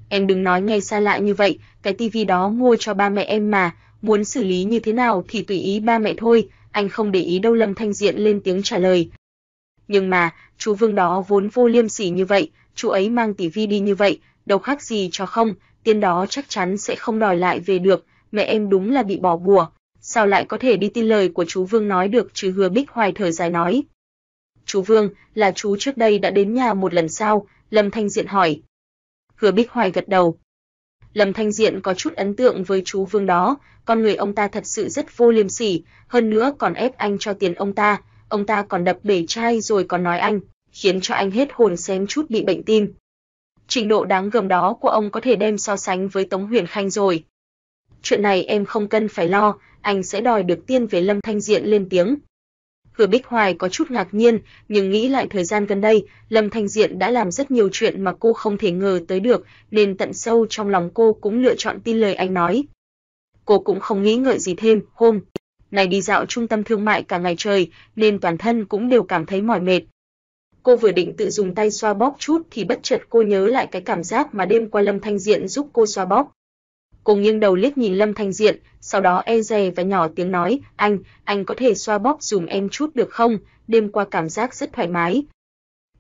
Em đừng nói ngay xa lạ như vậy, cái tivi đó mua cho ba mẹ em mà, muốn xử lý như thế nào thì tùy ý ba mẹ thôi, anh không để ý đâu Lâm Thanh Diện lên tiếng trả lời. Nhưng mà, chú Vương đó vốn vô liêm sỉ như vậy, chú ấy mang tivi đi như vậy, đâu khác gì cho không, tiền đó chắc chắn sẽ không đòi lại về được, mẹ em đúng là bị bỏ bùa, sao lại có thể đi tin lời của chú Vương nói được chứ hứa Bích Hoài thở dài nói. Chú Vương, là chú trước đây đã đến nhà một lần sao? Lâm Thanh Diện hỏi. Hứa Bích Hoài gật đầu. Lâm Thanh Diện có chút ấn tượng với chú Vương đó, con người ông ta thật sự rất vô liêm sỉ, hơn nữa còn ép anh cho tiền ông ta, ông ta còn đập bể chai rồi còn nói anh, khiến cho anh hết hồn xém chút bị bệnh tim. Trình độ đáng gờm đó của ông có thể đem so sánh với Tống Huyền Khanh rồi. Chuyện này em không cần phải lo, anh sẽ đòi được tiên về Lâm Thanh Diện lên tiếng. Hứa Bích Hoài có chút ngạc nhiên, nhưng nghĩ lại thời gian gần đây, Lâm Thanh Diện đã làm rất nhiều chuyện mà cô không thể ngờ tới được, nên tận sâu trong lòng cô cũng lựa chọn tin lời anh nói. Cô cũng không nghĩ ngợi gì thêm, hôm này đi dạo trung tâm thương mại cả ngày trời, nên toàn thân cũng đều cảm thấy mỏi mệt. Cô vừa định tự dùng tay xoa bóp chút thì bất chợt cô nhớ lại cái cảm giác mà đêm qua Lâm Thanh Diện giúp cô xoa bóp. Cô nghiêng đầu liếc nhìn Lâm Thanh Diện, sau đó e dè và nhỏ tiếng nói, anh, anh có thể xoa bóp dùm em chút được không, đêm qua cảm giác rất thoải mái.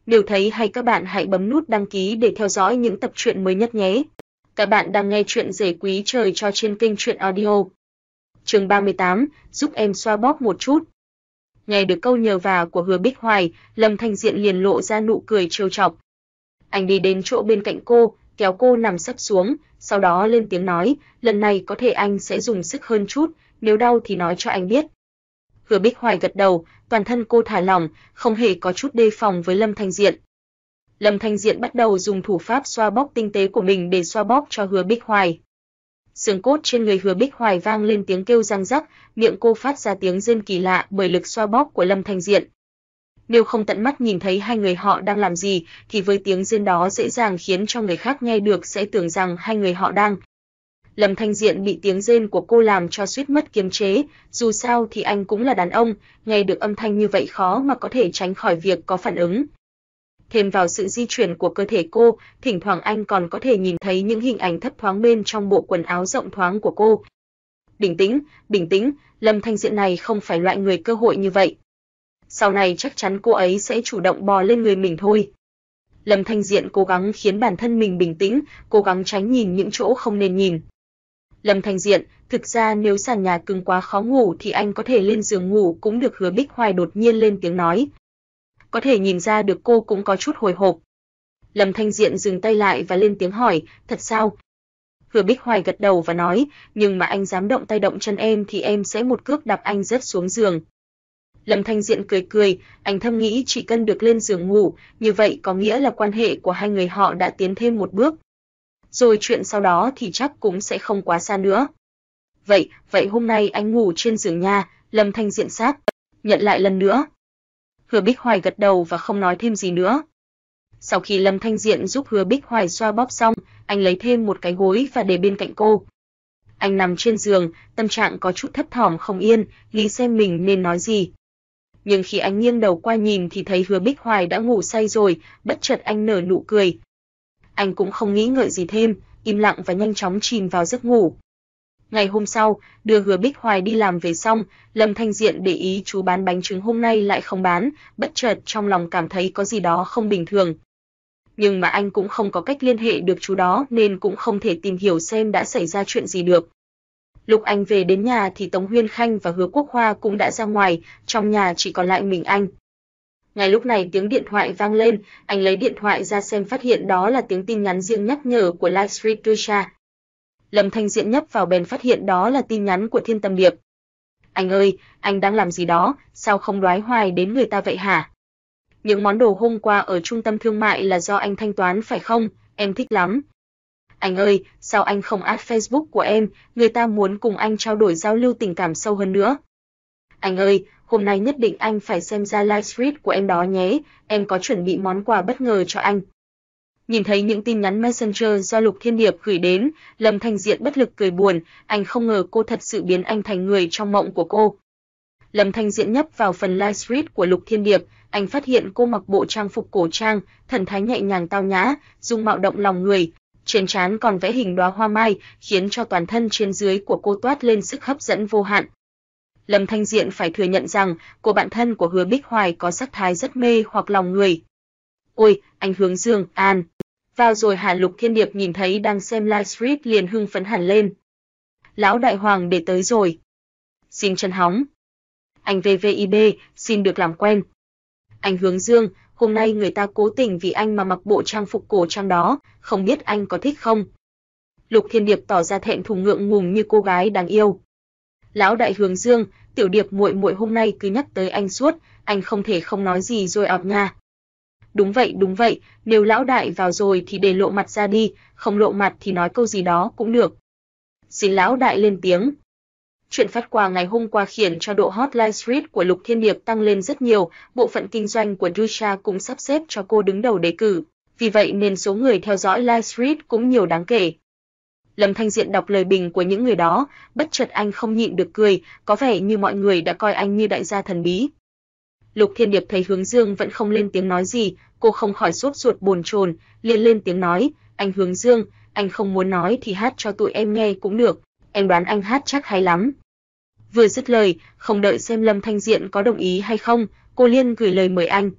Nếu thấy hay các bạn hãy bấm nút đăng ký để theo dõi những tập truyện mới nhất nhé. Các bạn đang nghe truyện rể quý trời cho trên kênh truyện audio. Chương 38, giúp em xoa bóp một chút. Nghe được câu nhờ vả của Hứa Bích Hoài, Lâm Thanh Diện liền lộ ra nụ cười trêu chọc. Anh đi đến chỗ bên cạnh cô, kéo cô nằm sấp xuống, sau đó lên tiếng nói, lần này có thể anh sẽ dùng sức hơn chút, nếu đau thì nói cho anh biết. Hứa Bích Hoài gật đầu, toàn thân cô thả lỏng, không hề có chút đề phòng với Lâm Thanh Diện. Lâm Thanh Diện bắt đầu dùng thủ pháp xoa bóp tinh tế của mình để xoa bóp cho Hứa Bích Hoài. Xương cốt trên người Hứa Bích Hoài vang lên tiếng kêu răng rắc, miệng cô phát ra tiếng rên kỳ lạ bởi lực xoa bóp của Lâm Thanh Diện. Nếu không tận mắt nhìn thấy hai người họ đang làm gì, thì với tiếng rên đó dễ dàng khiến cho người khác nghe được sẽ tưởng rằng hai người họ đang. Lâm Thanh Diện bị tiếng rên của cô làm cho suýt mất kiềm chế, dù sao thì anh cũng là đàn ông, nghe được âm thanh như vậy khó mà có thể tránh khỏi việc có phản ứng. Thêm vào sự di chuyển của cơ thể cô, thỉnh thoảng anh còn có thể nhìn thấy những hình ảnh thấp thoáng bên trong bộ quần áo rộng thoáng của cô. Bình tĩnh, bình tĩnh, Lâm Thanh Diện này không phải loại người cơ hội như vậy sau này chắc chắn cô ấy sẽ chủ động bò lên người mình thôi. Lâm Thanh Diện cố gắng khiến bản thân mình bình tĩnh, cố gắng tránh nhìn những chỗ không nên nhìn. Lâm Thanh Diện, thực ra nếu sàn nhà cứng quá khó ngủ thì anh có thể lên giường ngủ cũng được hứa Bích Hoài đột nhiên lên tiếng nói. Có thể nhìn ra được cô cũng có chút hồi hộp. Lâm Thanh Diện dừng tay lại và lên tiếng hỏi, thật sao? Hứa Bích Hoài gật đầu và nói, nhưng mà anh dám động tay động chân em thì em sẽ một cước đạp anh rớt xuống giường. Lâm Thanh Diện cười cười, anh thầm nghĩ chỉ cần được lên giường ngủ, như vậy có nghĩa là quan hệ của hai người họ đã tiến thêm một bước. Rồi chuyện sau đó thì chắc cũng sẽ không quá xa nữa. Vậy, vậy hôm nay anh ngủ trên giường nha, Lâm Thanh Diện sát, nhận lại lần nữa. Hứa Bích Hoài gật đầu và không nói thêm gì nữa. Sau khi Lâm Thanh Diện giúp Hứa Bích Hoài xoa bóp xong, anh lấy thêm một cái gối và để bên cạnh cô. Anh nằm trên giường, tâm trạng có chút thấp thỏm không yên, nghĩ xem mình nên nói gì nhưng khi anh nghiêng đầu qua nhìn thì thấy Hứa Bích Hoài đã ngủ say rồi, bất chợt anh nở nụ cười. Anh cũng không nghĩ ngợi gì thêm, im lặng và nhanh chóng chìm vào giấc ngủ. Ngày hôm sau, đưa Hứa Bích Hoài đi làm về xong, Lâm Thanh Diện để ý chú bán bánh trứng hôm nay lại không bán, bất chợt trong lòng cảm thấy có gì đó không bình thường. Nhưng mà anh cũng không có cách liên hệ được chú đó nên cũng không thể tìm hiểu xem đã xảy ra chuyện gì được. Lúc anh về đến nhà thì Tống Huyên Khanh và Hứa Quốc Hoa cũng đã ra ngoài, trong nhà chỉ còn lại mình anh. Ngay lúc này tiếng điện thoại vang lên, anh lấy điện thoại ra xem phát hiện đó là tiếng tin nhắn riêng nhắc nhở của Livestreet Trisha. Lâm Thanh Diện nhấp vào bèn phát hiện đó là tin nhắn của Thiên Tâm Điệp. Anh ơi, anh đang làm gì đó, sao không đoái hoài đến người ta vậy hả? Những món đồ hôm qua ở trung tâm thương mại là do anh thanh toán phải không? Em thích lắm. Anh ơi, sao anh không add Facebook của em, người ta muốn cùng anh trao đổi giao lưu tình cảm sâu hơn nữa. Anh ơi, hôm nay nhất định anh phải xem ra livestream của em đó nhé, em có chuẩn bị món quà bất ngờ cho anh. Nhìn thấy những tin nhắn Messenger do Lục Thiên Điệp gửi đến, Lâm Thanh Diện bất lực cười buồn, anh không ngờ cô thật sự biến anh thành người trong mộng của cô. Lâm Thanh Diện nhấp vào phần livestream của Lục Thiên Điệp, anh phát hiện cô mặc bộ trang phục cổ trang, thần thái nhẹ nhàng tao nhã, dung mạo động lòng người, trên trán còn vẽ hình đóa hoa mai, khiến cho toàn thân trên dưới của cô toát lên sức hấp dẫn vô hạn. Lâm Thanh Diện phải thừa nhận rằng, cô bạn thân của Hứa Bích Hoài có sắc thái rất mê hoặc lòng người. Ôi, anh Hướng Dương, An. Vào rồi Hà Lục Thiên Điệp nhìn thấy đang xem livestream liền hưng phấn hẳn lên. Lão Đại Hoàng để tới rồi. Xin chân hóng. Anh VVIB, xin được làm quen. Anh Hướng Dương, hôm nay người ta cố tình vì anh mà mặc bộ trang phục cổ trang đó, không biết anh có thích không? Lục Thiên Điệp tỏ ra thẹn thùng ngượng ngùng như cô gái đáng yêu. Lão đại Hướng Dương, tiểu điệp muội muội hôm nay cứ nhắc tới anh suốt, anh không thể không nói gì rồi ọp nha. Đúng vậy, đúng vậy, nếu lão đại vào rồi thì để lộ mặt ra đi, không lộ mặt thì nói câu gì đó cũng được. Xin lão đại lên tiếng. Chuyện phát quà ngày hôm qua khiến cho độ hot livestream của Lục Thiên Điệp tăng lên rất nhiều, bộ phận kinh doanh của Dusha cũng sắp xếp cho cô đứng đầu đề cử, vì vậy nên số người theo dõi livestream cũng nhiều đáng kể. Lâm Thanh Diện đọc lời bình của những người đó, bất chợt anh không nhịn được cười, có vẻ như mọi người đã coi anh như đại gia thần bí. Lục Thiên Điệp thấy Hướng Dương vẫn không lên tiếng nói gì, cô không khỏi sốt ruột bồn chồn, liền lên tiếng nói, "Anh Hướng Dương, anh không muốn nói thì hát cho tụi em nghe cũng được, em đoán anh hát chắc hay lắm." Vừa dứt lời, không đợi xem Lâm Thanh Diện có đồng ý hay không, cô liên gửi lời mời anh.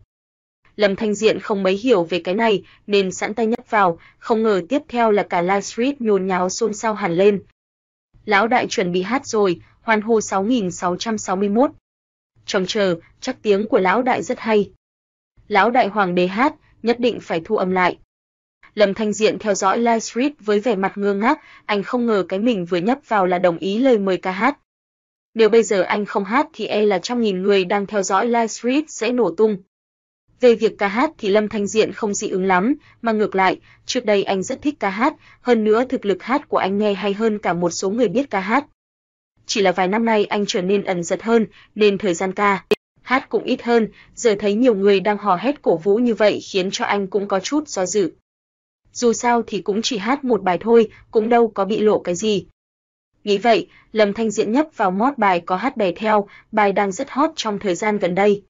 Lâm Thanh Diện không mấy hiểu về cái này nên sẵn tay nhấp vào, không ngờ tiếp theo là cả livestream nhốn nháo xôn xao hẳn lên. Lão đại chuẩn bị hát rồi, hoan hô 6661. Trông chờ, chắc tiếng của lão đại rất hay. Lão đại hoàng đế hát, nhất định phải thu âm lại. Lâm Thanh Diện theo dõi livestream với vẻ mặt ngơ ngác, anh không ngờ cái mình vừa nhấp vào là đồng ý lời mời ca hát. Nếu bây giờ anh không hát thì e là trăm nghìn người đang theo dõi livestream sẽ nổ tung. Về việc ca hát thì Lâm Thanh Diện không dị ứng lắm, mà ngược lại, trước đây anh rất thích ca hát, hơn nữa thực lực hát của anh nghe hay hơn cả một số người biết ca hát. Chỉ là vài năm nay anh trở nên ẩn giật hơn, nên thời gian ca hát cũng ít hơn, giờ thấy nhiều người đang hò hét cổ vũ như vậy khiến cho anh cũng có chút do dự. Dù sao thì cũng chỉ hát một bài thôi, cũng đâu có bị lộ cái gì. Nghĩ vậy, Lâm Thanh Diện nhấp vào mót bài có hát bè theo, bài đang rất hot trong thời gian gần đây.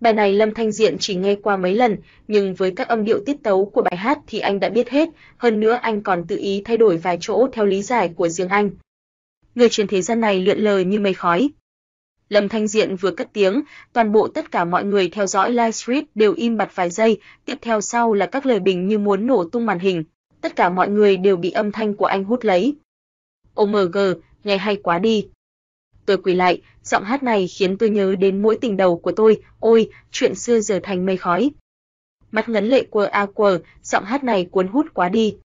Bài này Lâm Thanh Diện chỉ nghe qua mấy lần, nhưng với các âm điệu tiết tấu của bài hát thì anh đã biết hết, hơn nữa anh còn tự ý thay đổi vài chỗ theo lý giải của riêng anh. Người trên thế gian này lượn lờ như mây khói. Lâm Thanh Diện vừa cất tiếng, toàn bộ tất cả mọi người theo dõi livestream đều im bặt vài giây, tiếp theo sau là các lời bình như muốn nổ tung màn hình. Tất cả mọi người đều bị âm thanh của anh hút lấy. OMG, nghe hay quá đi. Tôi quỳ lại, giọng hát này khiến tôi nhớ đến mỗi tình đầu của tôi, ôi, chuyện xưa giờ thành mây khói. Mắt ngấn lệ của a quờ, giọng hát này cuốn hút quá đi.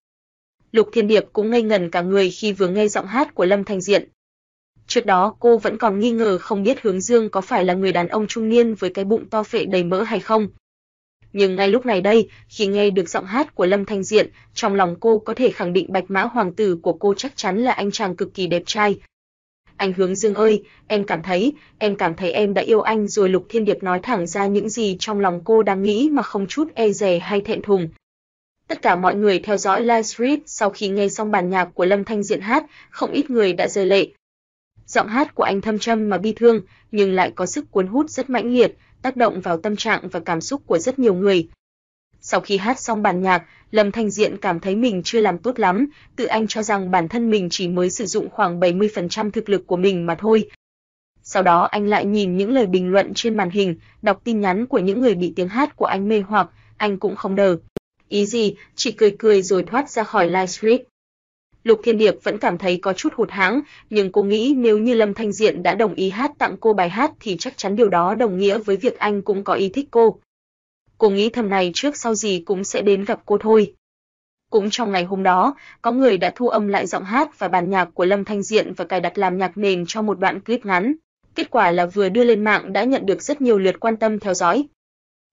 Lục Thiên Điệp cũng ngây ngần cả người khi vừa nghe giọng hát của Lâm Thanh Diện. Trước đó cô vẫn còn nghi ngờ không biết Hướng Dương có phải là người đàn ông trung niên với cái bụng to phệ đầy mỡ hay không. Nhưng ngay lúc này đây, khi nghe được giọng hát của Lâm Thanh Diện, trong lòng cô có thể khẳng định Bạch Mã Hoàng tử của cô chắc chắn là anh chàng cực kỳ đẹp trai, anh Hướng Dương ơi, em cảm thấy, em cảm thấy em đã yêu anh rồi Lục Thiên Điệp nói thẳng ra những gì trong lòng cô đang nghĩ mà không chút e dè hay thẹn thùng. Tất cả mọi người theo dõi livestream sau khi nghe xong bản nhạc của Lâm Thanh Diện hát, không ít người đã rơi lệ. Giọng hát của anh thâm trầm mà bi thương, nhưng lại có sức cuốn hút rất mãnh liệt, tác động vào tâm trạng và cảm xúc của rất nhiều người. Sau khi hát xong bản nhạc, Lâm Thanh Diện cảm thấy mình chưa làm tốt lắm, tự anh cho rằng bản thân mình chỉ mới sử dụng khoảng 70% thực lực của mình mà thôi. Sau đó anh lại nhìn những lời bình luận trên màn hình, đọc tin nhắn của những người bị tiếng hát của anh mê hoặc, anh cũng không đờ. Ý gì, chỉ cười cười rồi thoát ra khỏi livestream. Lục Thiên Điệp vẫn cảm thấy có chút hụt hẫng, nhưng cô nghĩ nếu như Lâm Thanh Diện đã đồng ý hát tặng cô bài hát thì chắc chắn điều đó đồng nghĩa với việc anh cũng có ý thích cô. Cô nghĩ thầm này trước sau gì cũng sẽ đến gặp cô thôi. Cũng trong ngày hôm đó, có người đã thu âm lại giọng hát và bản nhạc của Lâm Thanh Diện và cài đặt làm nhạc nền cho một đoạn clip ngắn. Kết quả là vừa đưa lên mạng đã nhận được rất nhiều lượt quan tâm theo dõi.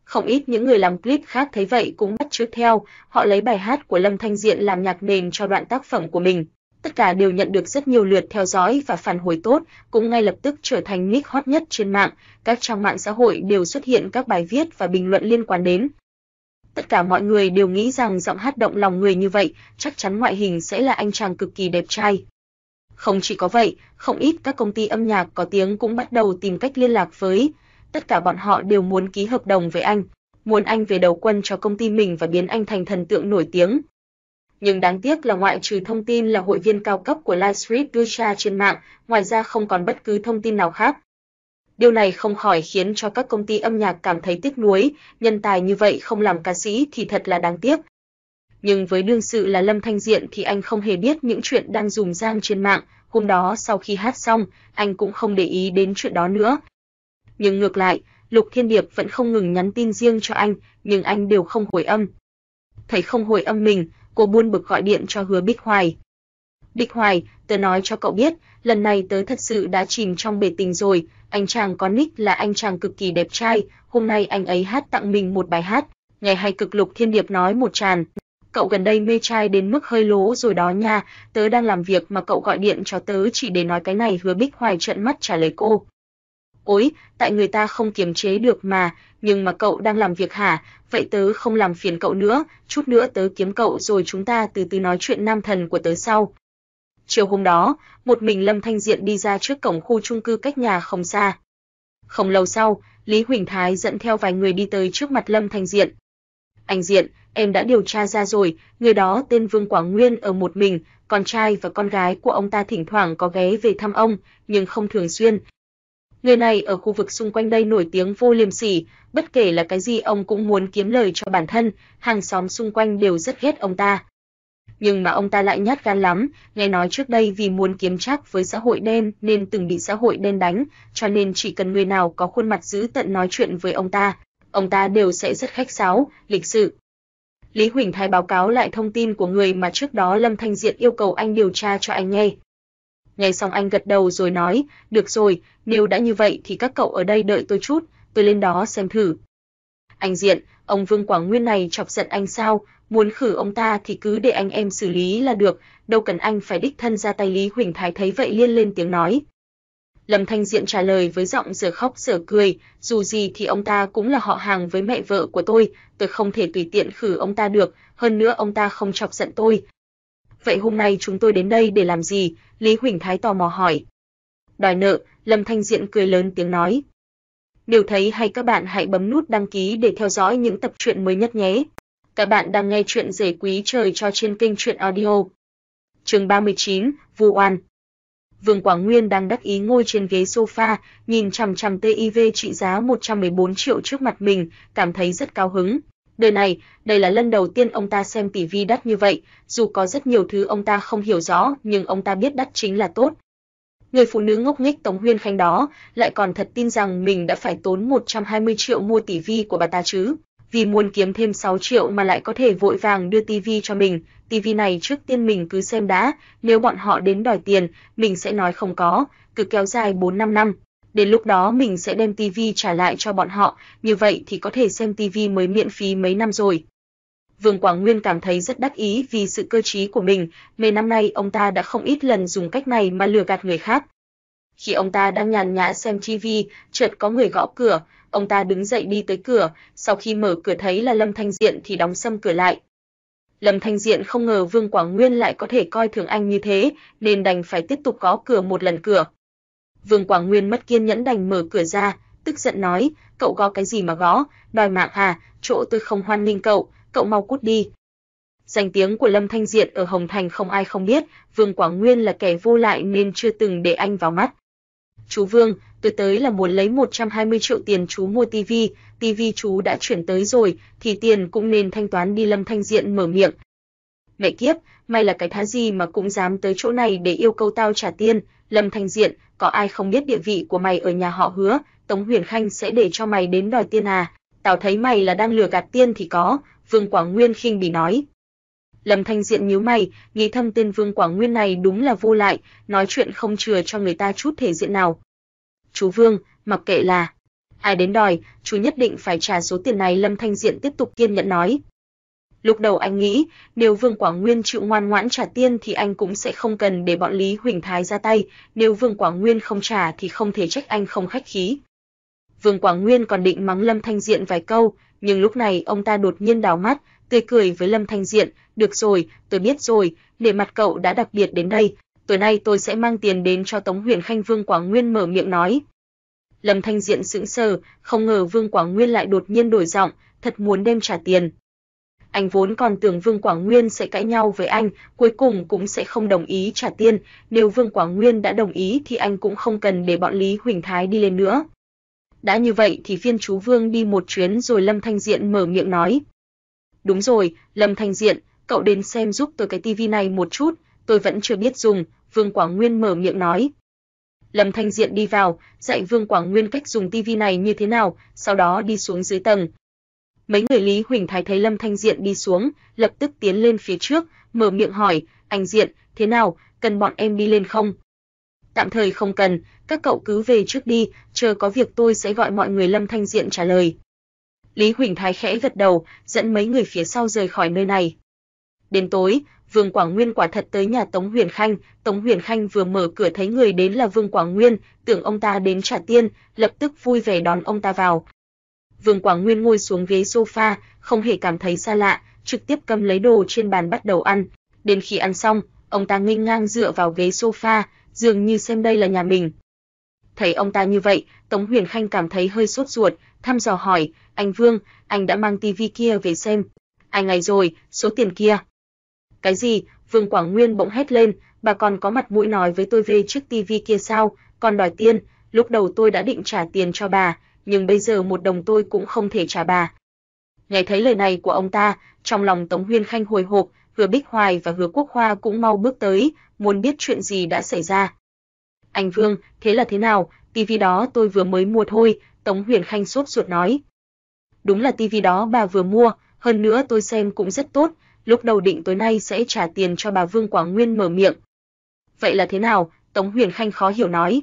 Không ít những người làm clip khác thấy vậy cũng bắt chước theo, họ lấy bài hát của Lâm Thanh Diện làm nhạc nền cho đoạn tác phẩm của mình. Tất cả đều nhận được rất nhiều lượt theo dõi và phản hồi tốt, cũng ngay lập tức trở thành nick hot nhất trên mạng, các trang mạng xã hội đều xuất hiện các bài viết và bình luận liên quan đến. Tất cả mọi người đều nghĩ rằng giọng hát động lòng người như vậy, chắc chắn ngoại hình sẽ là anh chàng cực kỳ đẹp trai. Không chỉ có vậy, không ít các công ty âm nhạc có tiếng cũng bắt đầu tìm cách liên lạc với tất cả bọn họ đều muốn ký hợp đồng với anh, muốn anh về đầu quân cho công ty mình và biến anh thành thần tượng nổi tiếng. Nhưng đáng tiếc là ngoại trừ thông tin là hội viên cao cấp của Livestream đưa ra trên mạng, ngoài ra không còn bất cứ thông tin nào khác. Điều này không khỏi khiến cho các công ty âm nhạc cảm thấy tiếc nuối, nhân tài như vậy không làm ca sĩ thì thật là đáng tiếc. Nhưng với đương sự là Lâm Thanh Diện thì anh không hề biết những chuyện đang dùm giang trên mạng, hôm đó sau khi hát xong, anh cũng không để ý đến chuyện đó nữa, nhưng ngược lại, Lục Thiên Điệp vẫn không ngừng nhắn tin riêng cho anh, nhưng anh đều không hồi âm. Thấy không hồi âm mình, cô buôn bực gọi điện cho Hứa Bích Hoài. Bích Hoài, tớ nói cho cậu biết, lần này tớ thật sự đã chìm trong bể tình rồi, anh chàng có nick là anh chàng cực kỳ đẹp trai, hôm nay anh ấy hát tặng mình một bài hát, ngày hay cực Lục Thiên Điệp nói một tràn. Cậu gần đây mê trai đến mức hơi lố rồi đó nha, tớ đang làm việc mà cậu gọi điện cho tớ chỉ để nói cái này Hứa Bích Hoài trợn mắt trả lời cô. Ôi, tại người ta không kiềm chế được mà, nhưng mà cậu đang làm việc hả? Vậy tớ không làm phiền cậu nữa, chút nữa tớ kiếm cậu rồi chúng ta từ từ nói chuyện nam thần của tớ sau. Chiều hôm đó, một mình Lâm Thanh Diện đi ra trước cổng khu chung cư cách nhà không xa. Không lâu sau, Lý Huỳnh Thái dẫn theo vài người đi tới trước mặt Lâm Thanh Diện. Anh Diện, em đã điều tra ra rồi, người đó tên Vương Quảng Nguyên ở một mình, con trai và con gái của ông ta thỉnh thoảng có ghé về thăm ông, nhưng không thường xuyên, Người này ở khu vực xung quanh đây nổi tiếng vô liêm sỉ, bất kể là cái gì ông cũng muốn kiếm lời cho bản thân, hàng xóm xung quanh đều rất ghét ông ta. Nhưng mà ông ta lại nhát gan lắm, nghe nói trước đây vì muốn kiếm chắc với xã hội đen nên từng bị xã hội đen đánh, cho nên chỉ cần người nào có khuôn mặt dữ tận nói chuyện với ông ta, ông ta đều sẽ rất khách sáo, lịch sự. Lý Huỳnh Thái báo cáo lại thông tin của người mà trước đó Lâm Thanh Diện yêu cầu anh điều tra cho anh nghe. Nghe xong anh gật đầu rồi nói, được rồi, nếu đã như vậy thì các cậu ở đây đợi tôi chút, tôi lên đó xem thử. Anh Diện, ông Vương Quảng Nguyên này chọc giận anh sao, muốn khử ông ta thì cứ để anh em xử lý là được, đâu cần anh phải đích thân ra tay Lý Huỳnh Thái thấy vậy liên lên tiếng nói. Lâm Thanh Diện trả lời với giọng giờ khóc giờ cười, dù gì thì ông ta cũng là họ hàng với mẹ vợ của tôi, tôi không thể tùy tiện khử ông ta được, hơn nữa ông ta không chọc giận tôi, Vậy hôm nay chúng tôi đến đây để làm gì? Lý Huỳnh Thái tò mò hỏi. Đòi nợ, Lâm Thanh Diện cười lớn tiếng nói. Nếu thấy hay các bạn hãy bấm nút đăng ký để theo dõi những tập truyện mới nhất nhé. Các bạn đang nghe truyện rể quý trời cho trên kênh truyện audio. Chương 39, Vu Oan. Vương Quảng Nguyên đang đắc ý ngồi trên ghế sofa, nhìn chằm chằm TIV trị giá 114 triệu trước mặt mình, cảm thấy rất cao hứng. Đời này, đây là lần đầu tiên ông ta xem tỷ vi đắt như vậy, dù có rất nhiều thứ ông ta không hiểu rõ, nhưng ông ta biết đắt chính là tốt. Người phụ nữ ngốc nghếch Tống Huyên Khanh đó lại còn thật tin rằng mình đã phải tốn 120 triệu mua tỷ vi của bà ta chứ. Vì muốn kiếm thêm 6 triệu mà lại có thể vội vàng đưa tivi cho mình, tivi này trước tiên mình cứ xem đã, nếu bọn họ đến đòi tiền, mình sẽ nói không có, cứ kéo dài 4-5 năm, đến lúc đó mình sẽ đem tivi trả lại cho bọn họ, như vậy thì có thể xem tivi mới miễn phí mấy năm rồi. Vương Quảng Nguyên cảm thấy rất đắc ý vì sự cơ trí của mình, mấy năm nay ông ta đã không ít lần dùng cách này mà lừa gạt người khác. Khi ông ta đang nhàn nhã xem TV, chợt có người gõ cửa, ông ta đứng dậy đi tới cửa, sau khi mở cửa thấy là Lâm Thanh Diện thì đóng sầm cửa lại. Lâm Thanh Diện không ngờ Vương Quảng Nguyên lại có thể coi thường anh như thế, nên đành phải tiếp tục gõ cửa một lần cửa. Vương Quảng Nguyên mất kiên nhẫn đành mở cửa ra, tức giận nói, cậu gõ cái gì mà gõ, đòi mạng hả? chỗ tôi không hoan nghênh cậu, cậu mau cút đi. Danh tiếng của Lâm Thanh Diện ở Hồng Thành không ai không biết, Vương Quảng Nguyên là kẻ vô lại nên chưa từng để anh vào mắt. Chú Vương, tôi tới là muốn lấy 120 triệu tiền chú mua tivi, tivi chú đã chuyển tới rồi, thì tiền cũng nên thanh toán đi Lâm Thanh Diện mở miệng. mẹ kiếp, may là cái thá gì mà cũng dám tới chỗ này để yêu cầu tao trả tiền, Lâm Thanh Diện, có ai không biết địa vị của mày ở nhà họ hứa, Tống Huyền Khanh sẽ để cho mày đến đòi tiền à, tao thấy mày là đang lừa gạt tiên thì có, Vương Quảng Nguyên khinh bỉ nói. Lâm Thanh Diện nhíu mày, nghĩ thâm tên Vương Quảng Nguyên này đúng là vô lại, nói chuyện không chừa cho người ta chút thể diện nào. Chú Vương, mặc kệ là ai đến đòi, chú nhất định phải trả số tiền này Lâm Thanh Diện tiếp tục kiên nhẫn nói. Lúc đầu anh nghĩ, nếu Vương Quảng Nguyên chịu ngoan ngoãn trả tiền thì anh cũng sẽ không cần để bọn Lý Huỳnh Thái ra tay, nếu Vương Quảng Nguyên không trả thì không thể trách anh không khách khí. Vương Quảng Nguyên còn định mắng Lâm Thanh Diện vài câu, nhưng lúc này ông ta đột nhiên đảo mắt, tươi cười với Lâm Thanh Diện, "Được rồi, tôi biết rồi, để mặt cậu đã đặc biệt đến đây, tối nay tôi sẽ mang tiền đến cho Tống Huyền Khanh." Vương Quảng Nguyên mở miệng nói. Lâm Thanh Diện sững sờ, không ngờ Vương Quảng Nguyên lại đột nhiên đổi giọng, thật muốn đem trả tiền. Anh vốn còn tưởng Vương Quảng Nguyên sẽ cãi nhau với anh, cuối cùng cũng sẽ không đồng ý trả tiền, nếu Vương Quảng Nguyên đã đồng ý thì anh cũng không cần để bọn Lý Huỳnh Thái đi lên nữa. Đã như vậy thì phiên chú Vương đi một chuyến rồi Lâm Thanh Diện mở miệng nói. Đúng rồi, Lâm Thanh Diện, cậu đến xem giúp tôi cái tivi này một chút, tôi vẫn chưa biết dùng, Vương Quảng Nguyên mở miệng nói. Lâm Thanh Diện đi vào, dạy Vương Quảng Nguyên cách dùng tivi này như thế nào, sau đó đi xuống dưới tầng. Mấy người Lý Huỳnh Thái thấy Lâm Thanh Diện đi xuống, lập tức tiến lên phía trước, mở miệng hỏi, anh Diện, thế nào, cần bọn em đi lên không? Tạm thời không cần, các cậu cứ về trước đi, chờ có việc tôi sẽ gọi mọi người Lâm Thanh Diện trả lời. Lý Huỳnh Thái khẽ gật đầu, dẫn mấy người phía sau rời khỏi nơi này. Đến tối, Vương Quảng Nguyên quả thật tới nhà Tống Huyền Khanh, Tống Huyền Khanh vừa mở cửa thấy người đến là Vương Quảng Nguyên, tưởng ông ta đến trả tiền, lập tức vui vẻ đón ông ta vào. Vương Quảng Nguyên ngồi xuống ghế sofa, không hề cảm thấy xa lạ, trực tiếp cầm lấy đồ trên bàn bắt đầu ăn. Đến khi ăn xong, ông ta nghênh ngang dựa vào ghế sofa, dường như xem đây là nhà mình. Thấy ông ta như vậy, Tống Huyền Khanh cảm thấy hơi sốt ruột, thăm dò hỏi, anh Vương, anh đã mang tivi kia về xem. Ai ngày rồi, số tiền kia. Cái gì? Vương Quảng Nguyên bỗng hét lên, bà còn có mặt mũi nói với tôi về chiếc tivi kia sao, còn đòi tiền, lúc đầu tôi đã định trả tiền cho bà, nhưng bây giờ một đồng tôi cũng không thể trả bà. Nghe thấy lời này của ông ta, trong lòng Tống Huyên Khanh hồi hộp, Hứa Bích Hoài và Hứa Quốc Hoa cũng mau bước tới, muốn biết chuyện gì đã xảy ra. Anh Vương, thế là thế nào, tivi đó tôi vừa mới mua thôi, Tống Huyền Khanh sốt ruột nói. Đúng là tivi đó bà vừa mua, hơn nữa tôi xem cũng rất tốt, lúc đầu định tối nay sẽ trả tiền cho bà Vương Quảng Nguyên mở miệng. Vậy là thế nào? Tống Huyền Khanh khó hiểu nói.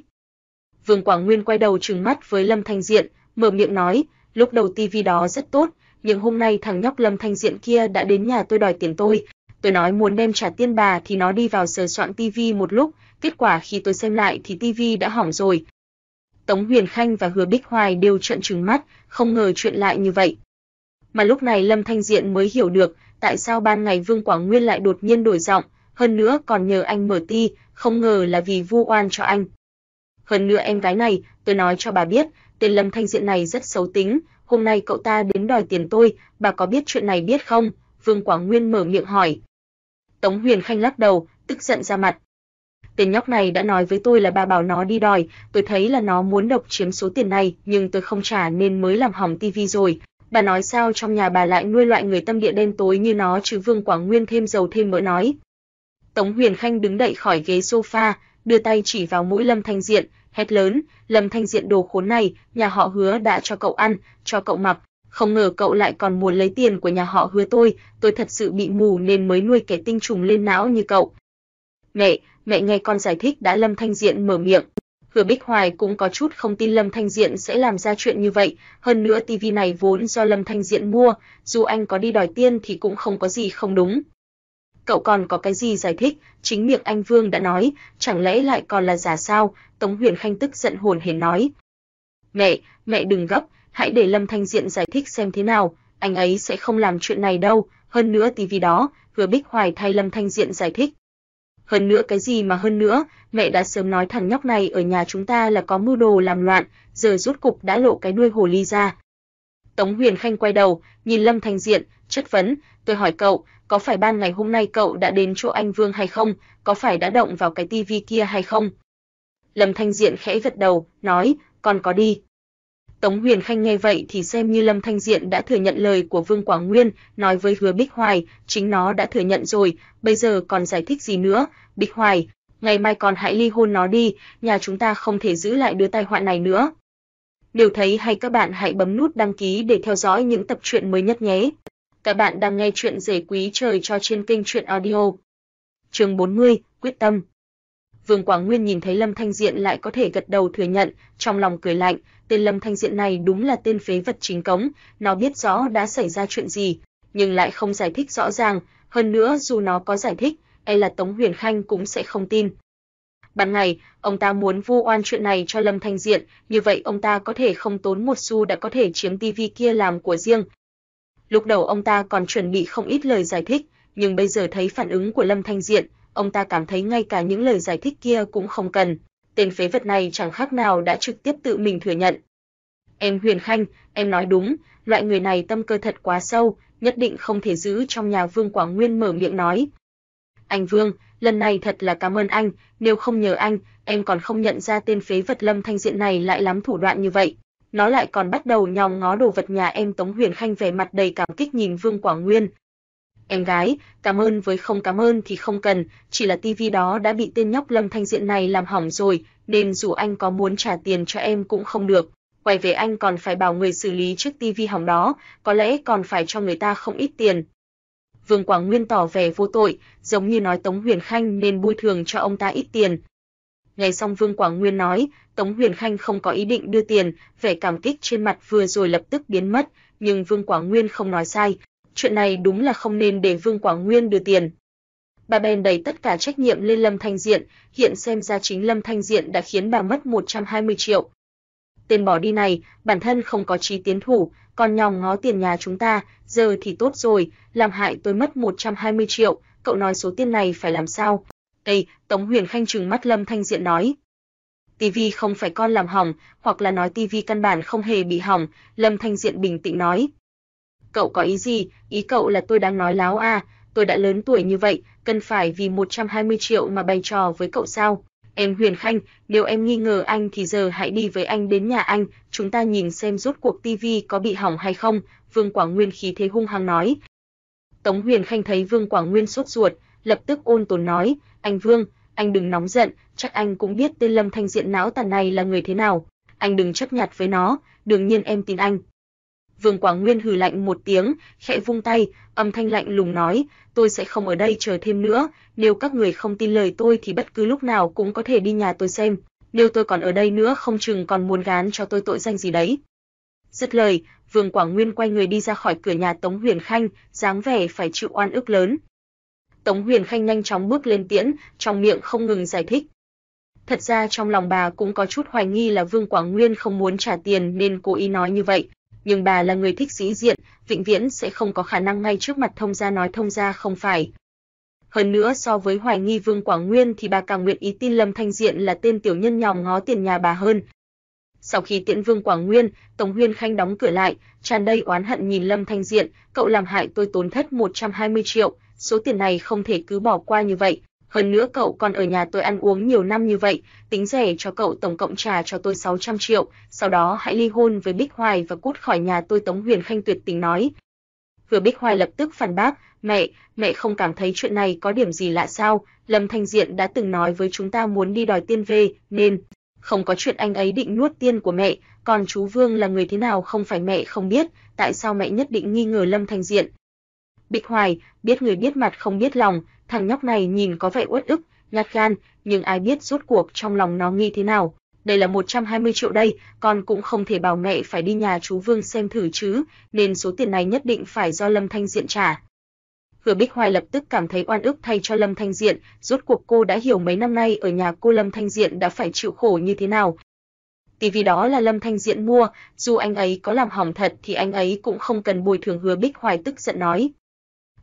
Vương Quảng Nguyên quay đầu trừng mắt với Lâm Thanh Diện, mở miệng nói, lúc đầu tivi đó rất tốt, nhưng hôm nay thằng nhóc Lâm Thanh Diện kia đã đến nhà tôi đòi tiền tôi. Tôi nói muốn đem trả tiền bà thì nó đi vào sờ soạn tivi một lúc, kết quả khi tôi xem lại thì tivi đã hỏng rồi. Tống Huyền Khanh và Hứa Bích Hoài đều trợn trừng mắt, không ngờ chuyện lại như vậy. Mà lúc này Lâm Thanh Diện mới hiểu được, tại sao ban ngày Vương Quảng Nguyên lại đột nhiên đổi giọng, hơn nữa còn nhờ anh mở ti, không ngờ là vì vu oan cho anh. Hơn nữa em gái này, tôi nói cho bà biết, tên Lâm Thanh Diện này rất xấu tính, hôm nay cậu ta đến đòi tiền tôi, bà có biết chuyện này biết không? Vương Quảng Nguyên mở miệng hỏi. Tống Huyền Khanh lắc đầu, tức giận ra mặt. Tên nhóc này đã nói với tôi là bà bảo nó đi đòi, tôi thấy là nó muốn độc chiếm số tiền này, nhưng tôi không trả nên mới làm hỏng tivi rồi. Bà nói sao trong nhà bà lại nuôi loại người tâm địa đen tối như nó chứ Vương Quảng Nguyên thêm dầu thêm mỡ nói. Tống Huyền Khanh đứng dậy khỏi ghế sofa, đưa tay chỉ vào mũi Lâm Thanh Diện, hét lớn, Lâm Thanh Diện đồ khốn này, nhà họ hứa đã cho cậu ăn, cho cậu mặc, không ngờ cậu lại còn muốn lấy tiền của nhà họ hứa tôi, tôi thật sự bị mù nên mới nuôi kẻ tinh trùng lên não như cậu. Mẹ, mẹ nghe con giải thích đã Lâm Thanh Diện mở miệng. Hứa Bích Hoài cũng có chút không tin Lâm Thanh Diện sẽ làm ra chuyện như vậy, hơn nữa tivi này vốn do Lâm Thanh Diện mua, dù anh có đi đòi tiền thì cũng không có gì không đúng. Cậu còn có cái gì giải thích, chính miệng anh Vương đã nói, chẳng lẽ lại còn là giả sao, Tống Huyền Khanh tức giận hồn hển nói. Mẹ, mẹ đừng gấp, hãy để Lâm Thanh Diện giải thích xem thế nào, anh ấy sẽ không làm chuyện này đâu, hơn nữa tivi đó, vừa Bích Hoài thay Lâm Thanh Diện giải thích. Hơn nữa cái gì mà hơn nữa, mẹ đã sớm nói thằng nhóc này ở nhà chúng ta là có mưu đồ làm loạn, giờ rút cục đã lộ cái đuôi hồ ly ra. Tống Huyền Khanh quay đầu, nhìn Lâm Thanh Diện, chất vấn, tôi hỏi cậu, có phải ban ngày hôm nay cậu đã đến chỗ anh Vương hay không, có phải đã động vào cái tivi kia hay không? Lâm Thanh Diện khẽ gật đầu, nói, con có đi. Tống Huyền Khanh nghe vậy thì xem như Lâm Thanh Diện đã thừa nhận lời của Vương Quảng Nguyên, nói với Hứa Bích Hoài, chính nó đã thừa nhận rồi, bây giờ còn giải thích gì nữa, Bích Hoài, ngày mai còn hãy ly hôn nó đi, nhà chúng ta không thể giữ lại đứa tai họa này nữa. Nếu thấy hay các bạn hãy bấm nút đăng ký để theo dõi những tập truyện mới nhất nhé. Các bạn đang nghe chuyện rể quý trời cho trên kênh truyện audio. Chương 40, quyết tâm. Vương Quảng Nguyên nhìn thấy Lâm Thanh Diện lại có thể gật đầu thừa nhận, trong lòng cười lạnh, tên Lâm Thanh Diện này đúng là tên phế vật chính cống, nó biết rõ đã xảy ra chuyện gì, nhưng lại không giải thích rõ ràng, hơn nữa dù nó có giải thích, e là Tống Huyền Khanh cũng sẽ không tin. Ban ngày, ông ta muốn vu oan chuyện này cho Lâm Thanh Diện, như vậy ông ta có thể không tốn một xu đã có thể chiếm tivi kia làm của riêng. Lúc đầu ông ta còn chuẩn bị không ít lời giải thích, nhưng bây giờ thấy phản ứng của Lâm Thanh Diện, ông ta cảm thấy ngay cả những lời giải thích kia cũng không cần. Tên phế vật này chẳng khác nào đã trực tiếp tự mình thừa nhận. Em Huyền Khanh, em nói đúng, loại người này tâm cơ thật quá sâu, nhất định không thể giữ trong nhà Vương Quảng Nguyên mở miệng nói. Anh Vương, lần này thật là cảm ơn anh, nếu không nhờ anh, em còn không nhận ra tên phế vật Lâm Thanh Diện này lại lắm thủ đoạn như vậy. Nó lại còn bắt đầu nhòm ngó đồ vật nhà em Tống Huyền Khanh vẻ mặt đầy cảm kích nhìn Vương Quả Nguyên. Em gái, cảm ơn với không cảm ơn thì không cần, chỉ là tivi đó đã bị tên nhóc Lâm Thanh Diện này làm hỏng rồi, nên dù anh có muốn trả tiền cho em cũng không được. Quay về anh còn phải bảo người xử lý chiếc tivi hỏng đó, có lẽ còn phải cho người ta không ít tiền. Vương Quảng Nguyên tỏ vẻ vô tội, giống như nói Tống Huyền Khanh nên bồi thường cho ông ta ít tiền. Nghe xong Vương Quảng Nguyên nói, Tống Huyền Khanh không có ý định đưa tiền, vẻ cảm kích trên mặt vừa rồi lập tức biến mất, nhưng Vương Quảng Nguyên không nói sai, chuyện này đúng là không nên để Vương Quảng Nguyên đưa tiền. Bà bèn đẩy tất cả trách nhiệm lên Lâm Thanh Diện, hiện xem ra chính Lâm Thanh Diện đã khiến bà mất 120 triệu. Tên bỏ đi này, bản thân không có trí tiến thủ, còn nhòm ngó tiền nhà chúng ta, giờ thì tốt rồi, làm hại tôi mất 120 triệu, cậu nói số tiền này phải làm sao? Ê, Tống Huyền Khanh trừng mắt Lâm Thanh Diện nói. Tivi không phải con làm hỏng, hoặc là nói tivi căn bản không hề bị hỏng, Lâm Thanh Diện bình tĩnh nói. Cậu có ý gì? Ý cậu là tôi đang nói láo à, tôi đã lớn tuổi như vậy, cần phải vì 120 triệu mà bày trò với cậu sao? Em Huyền Khanh, nếu em nghi ngờ anh thì giờ hãy đi với anh đến nhà anh, chúng ta nhìn xem rốt cuộc tivi có bị hỏng hay không, Vương Quảng Nguyên khí thế hung hăng nói. Tống Huyền Khanh thấy Vương Quảng Nguyên sốt ruột, lập tức ôn tồn nói, anh Vương, anh đừng nóng giận, chắc anh cũng biết tên Lâm Thanh Diện não tàn này là người thế nào, anh đừng chấp nhặt với nó, đương nhiên em tin anh. Vương Quảng Nguyên hừ lạnh một tiếng, khẽ vung tay, âm thanh lạnh lùng nói, tôi sẽ không ở đây chờ thêm nữa, nếu các người không tin lời tôi thì bất cứ lúc nào cũng có thể đi nhà tôi xem, nếu tôi còn ở đây nữa không chừng còn muốn gán cho tôi tội danh gì đấy. Dứt lời, Vương Quảng Nguyên quay người đi ra khỏi cửa nhà Tống Huyền Khanh, dáng vẻ phải chịu oan ức lớn. Tống Huyền Khanh nhanh chóng bước lên tiễn, trong miệng không ngừng giải thích. Thật ra trong lòng bà cũng có chút hoài nghi là Vương Quảng Nguyên không muốn trả tiền nên cố ý nói như vậy, nhưng bà là người thích sĩ diện, vĩnh viễn sẽ không có khả năng ngay trước mặt thông gia nói thông gia không phải. Hơn nữa so với hoài nghi Vương Quảng Nguyên thì bà càng nguyện ý tin Lâm Thanh Diện là tên tiểu nhân nhòm ngó tiền nhà bà hơn. Sau khi tiễn Vương Quảng Nguyên, Tống Huyên Khanh đóng cửa lại, tràn đầy oán hận nhìn Lâm Thanh Diện, cậu làm hại tôi tốn thất 120 triệu, số tiền này không thể cứ bỏ qua như vậy, hơn nữa cậu còn ở nhà tôi ăn uống nhiều năm như vậy, tính rẻ cho cậu tổng cộng trả cho tôi 600 triệu, sau đó hãy ly hôn với Bích Hoài và cút khỏi nhà tôi Tống Huyền Khanh tuyệt tình nói. Vừa Bích Hoài lập tức phản bác, mẹ, mẹ không cảm thấy chuyện này có điểm gì lạ sao, Lâm Thanh Diện đã từng nói với chúng ta muốn đi đòi tiên về, nên không có chuyện anh ấy định nuốt tiên của mẹ, còn chú Vương là người thế nào không phải mẹ không biết, tại sao mẹ nhất định nghi ngờ Lâm Thanh Diện. Bích Hoài, biết người biết mặt không biết lòng, thằng nhóc này nhìn có vẻ uất ức, nhát gan, nhưng ai biết rốt cuộc trong lòng nó nghi thế nào. Đây là 120 triệu đây, con cũng không thể bảo mẹ phải đi nhà chú Vương xem thử chứ, nên số tiền này nhất định phải do Lâm Thanh Diện trả. Hứa Bích Hoài lập tức cảm thấy oan ức thay cho Lâm Thanh Diện, rốt cuộc cô đã hiểu mấy năm nay ở nhà cô Lâm Thanh Diện đã phải chịu khổ như thế nào. Tivi đó là Lâm Thanh Diện mua, dù anh ấy có làm hỏng thật thì anh ấy cũng không cần bồi thường Hứa Bích Hoài tức giận nói.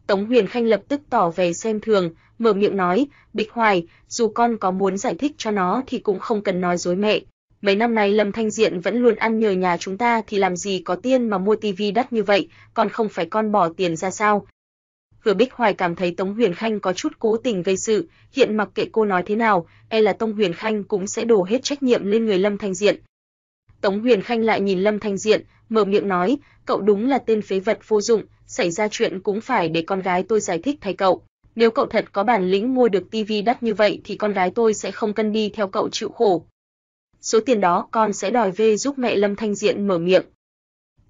Tống Huyền Khanh lập tức tỏ vẻ xem thường, mở miệng nói, Bích Hoài, dù con có muốn giải thích cho nó thì cũng không cần nói dối mẹ. Mấy năm nay Lâm Thanh Diện vẫn luôn ăn nhờ nhà chúng ta thì làm gì có tiền mà mua tivi đắt như vậy, còn không phải con bỏ tiền ra sao. Hứa Bích Hoài cảm thấy Tống Huyền Khanh có chút cố tình gây sự, hiện mặc kệ cô nói thế nào, e là Tống Huyền Khanh cũng sẽ đổ hết trách nhiệm lên người Lâm Thanh Diện. Tống Huyền Khanh lại nhìn Lâm Thanh Diện, mở miệng nói, cậu đúng là tên phế vật vô dụng, xảy ra chuyện cũng phải để con gái tôi giải thích thay cậu. Nếu cậu thật có bản lĩnh mua được tivi đắt như vậy thì con gái tôi sẽ không cần đi theo cậu chịu khổ. Số tiền đó con sẽ đòi về giúp mẹ Lâm Thanh Diện mở miệng.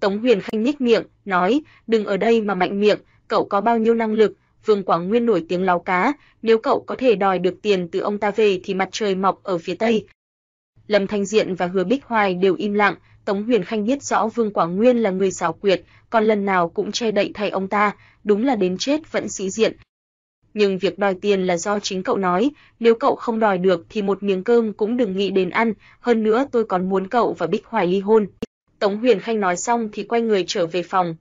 Tống Huyền Khanh nhếch miệng, nói, đừng ở đây mà mạnh miệng, cậu có bao nhiêu năng lực, Vương Quảng Nguyên nổi tiếng láo cá, nếu cậu có thể đòi được tiền từ ông ta về thì mặt trời mọc ở phía tây. Lâm Thanh Diện và Hứa Bích Hoài đều im lặng, Tống Huyền Khanh biết rõ Vương Quảng Nguyên là người xảo quyệt, còn lần nào cũng che đậy thay ông ta, đúng là đến chết vẫn sĩ diện. Nhưng việc đòi tiền là do chính cậu nói, nếu cậu không đòi được thì một miếng cơm cũng đừng nghĩ đến ăn, hơn nữa tôi còn muốn cậu và Bích Hoài ly hôn. Tống Huyền Khanh nói xong thì quay người trở về phòng.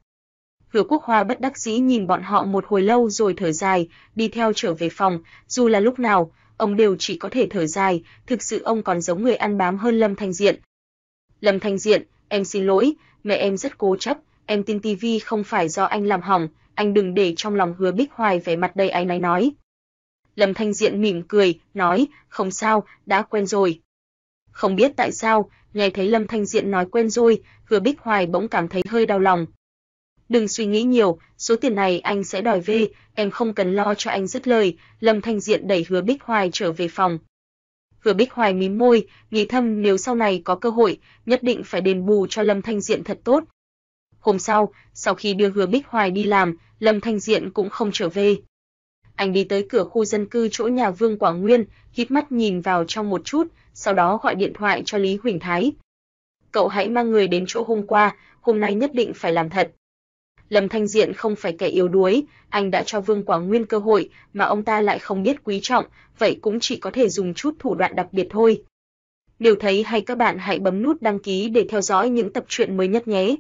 Hứa Quốc Hoa bất đắc dĩ nhìn bọn họ một hồi lâu rồi thở dài, đi theo trở về phòng, dù là lúc nào, ông đều chỉ có thể thở dài, thực sự ông còn giống người ăn bám hơn Lâm Thanh Diện. Lâm Thanh Diện, em xin lỗi, mẹ em rất cố chấp, em tin tivi không phải do anh làm hỏng, anh đừng để trong lòng Hứa Bích Hoài vẻ mặt đầy áy náy nói. Lâm Thanh Diện mỉm cười, nói, không sao, đã quen rồi. Không biết tại sao, nghe thấy Lâm Thanh Diện nói quen rồi, Hứa Bích Hoài bỗng cảm thấy hơi đau lòng. Đừng suy nghĩ nhiều, số tiền này anh sẽ đòi về, em không cần lo cho anh dứt lời, Lâm Thanh Diện đẩy Hứa Bích Hoài trở về phòng. Hứa Bích Hoài mím môi, nghĩ thầm nếu sau này có cơ hội, nhất định phải đền bù cho Lâm Thanh Diện thật tốt. Hôm sau, sau khi đưa Hứa Bích Hoài đi làm, Lâm Thanh Diện cũng không trở về. Anh đi tới cửa khu dân cư chỗ nhà Vương Quảng Nguyên, hít mắt nhìn vào trong một chút, sau đó gọi điện thoại cho Lý Huỳnh Thái. Cậu hãy mang người đến chỗ hôm qua, hôm nay nhất định phải làm thật. Lâm Thanh Diện không phải kẻ yếu đuối, anh đã cho Vương Quảng Nguyên cơ hội mà ông ta lại không biết quý trọng, vậy cũng chỉ có thể dùng chút thủ đoạn đặc biệt thôi. Nếu thấy hay các bạn hãy bấm nút đăng ký để theo dõi những tập truyện mới nhất nhé.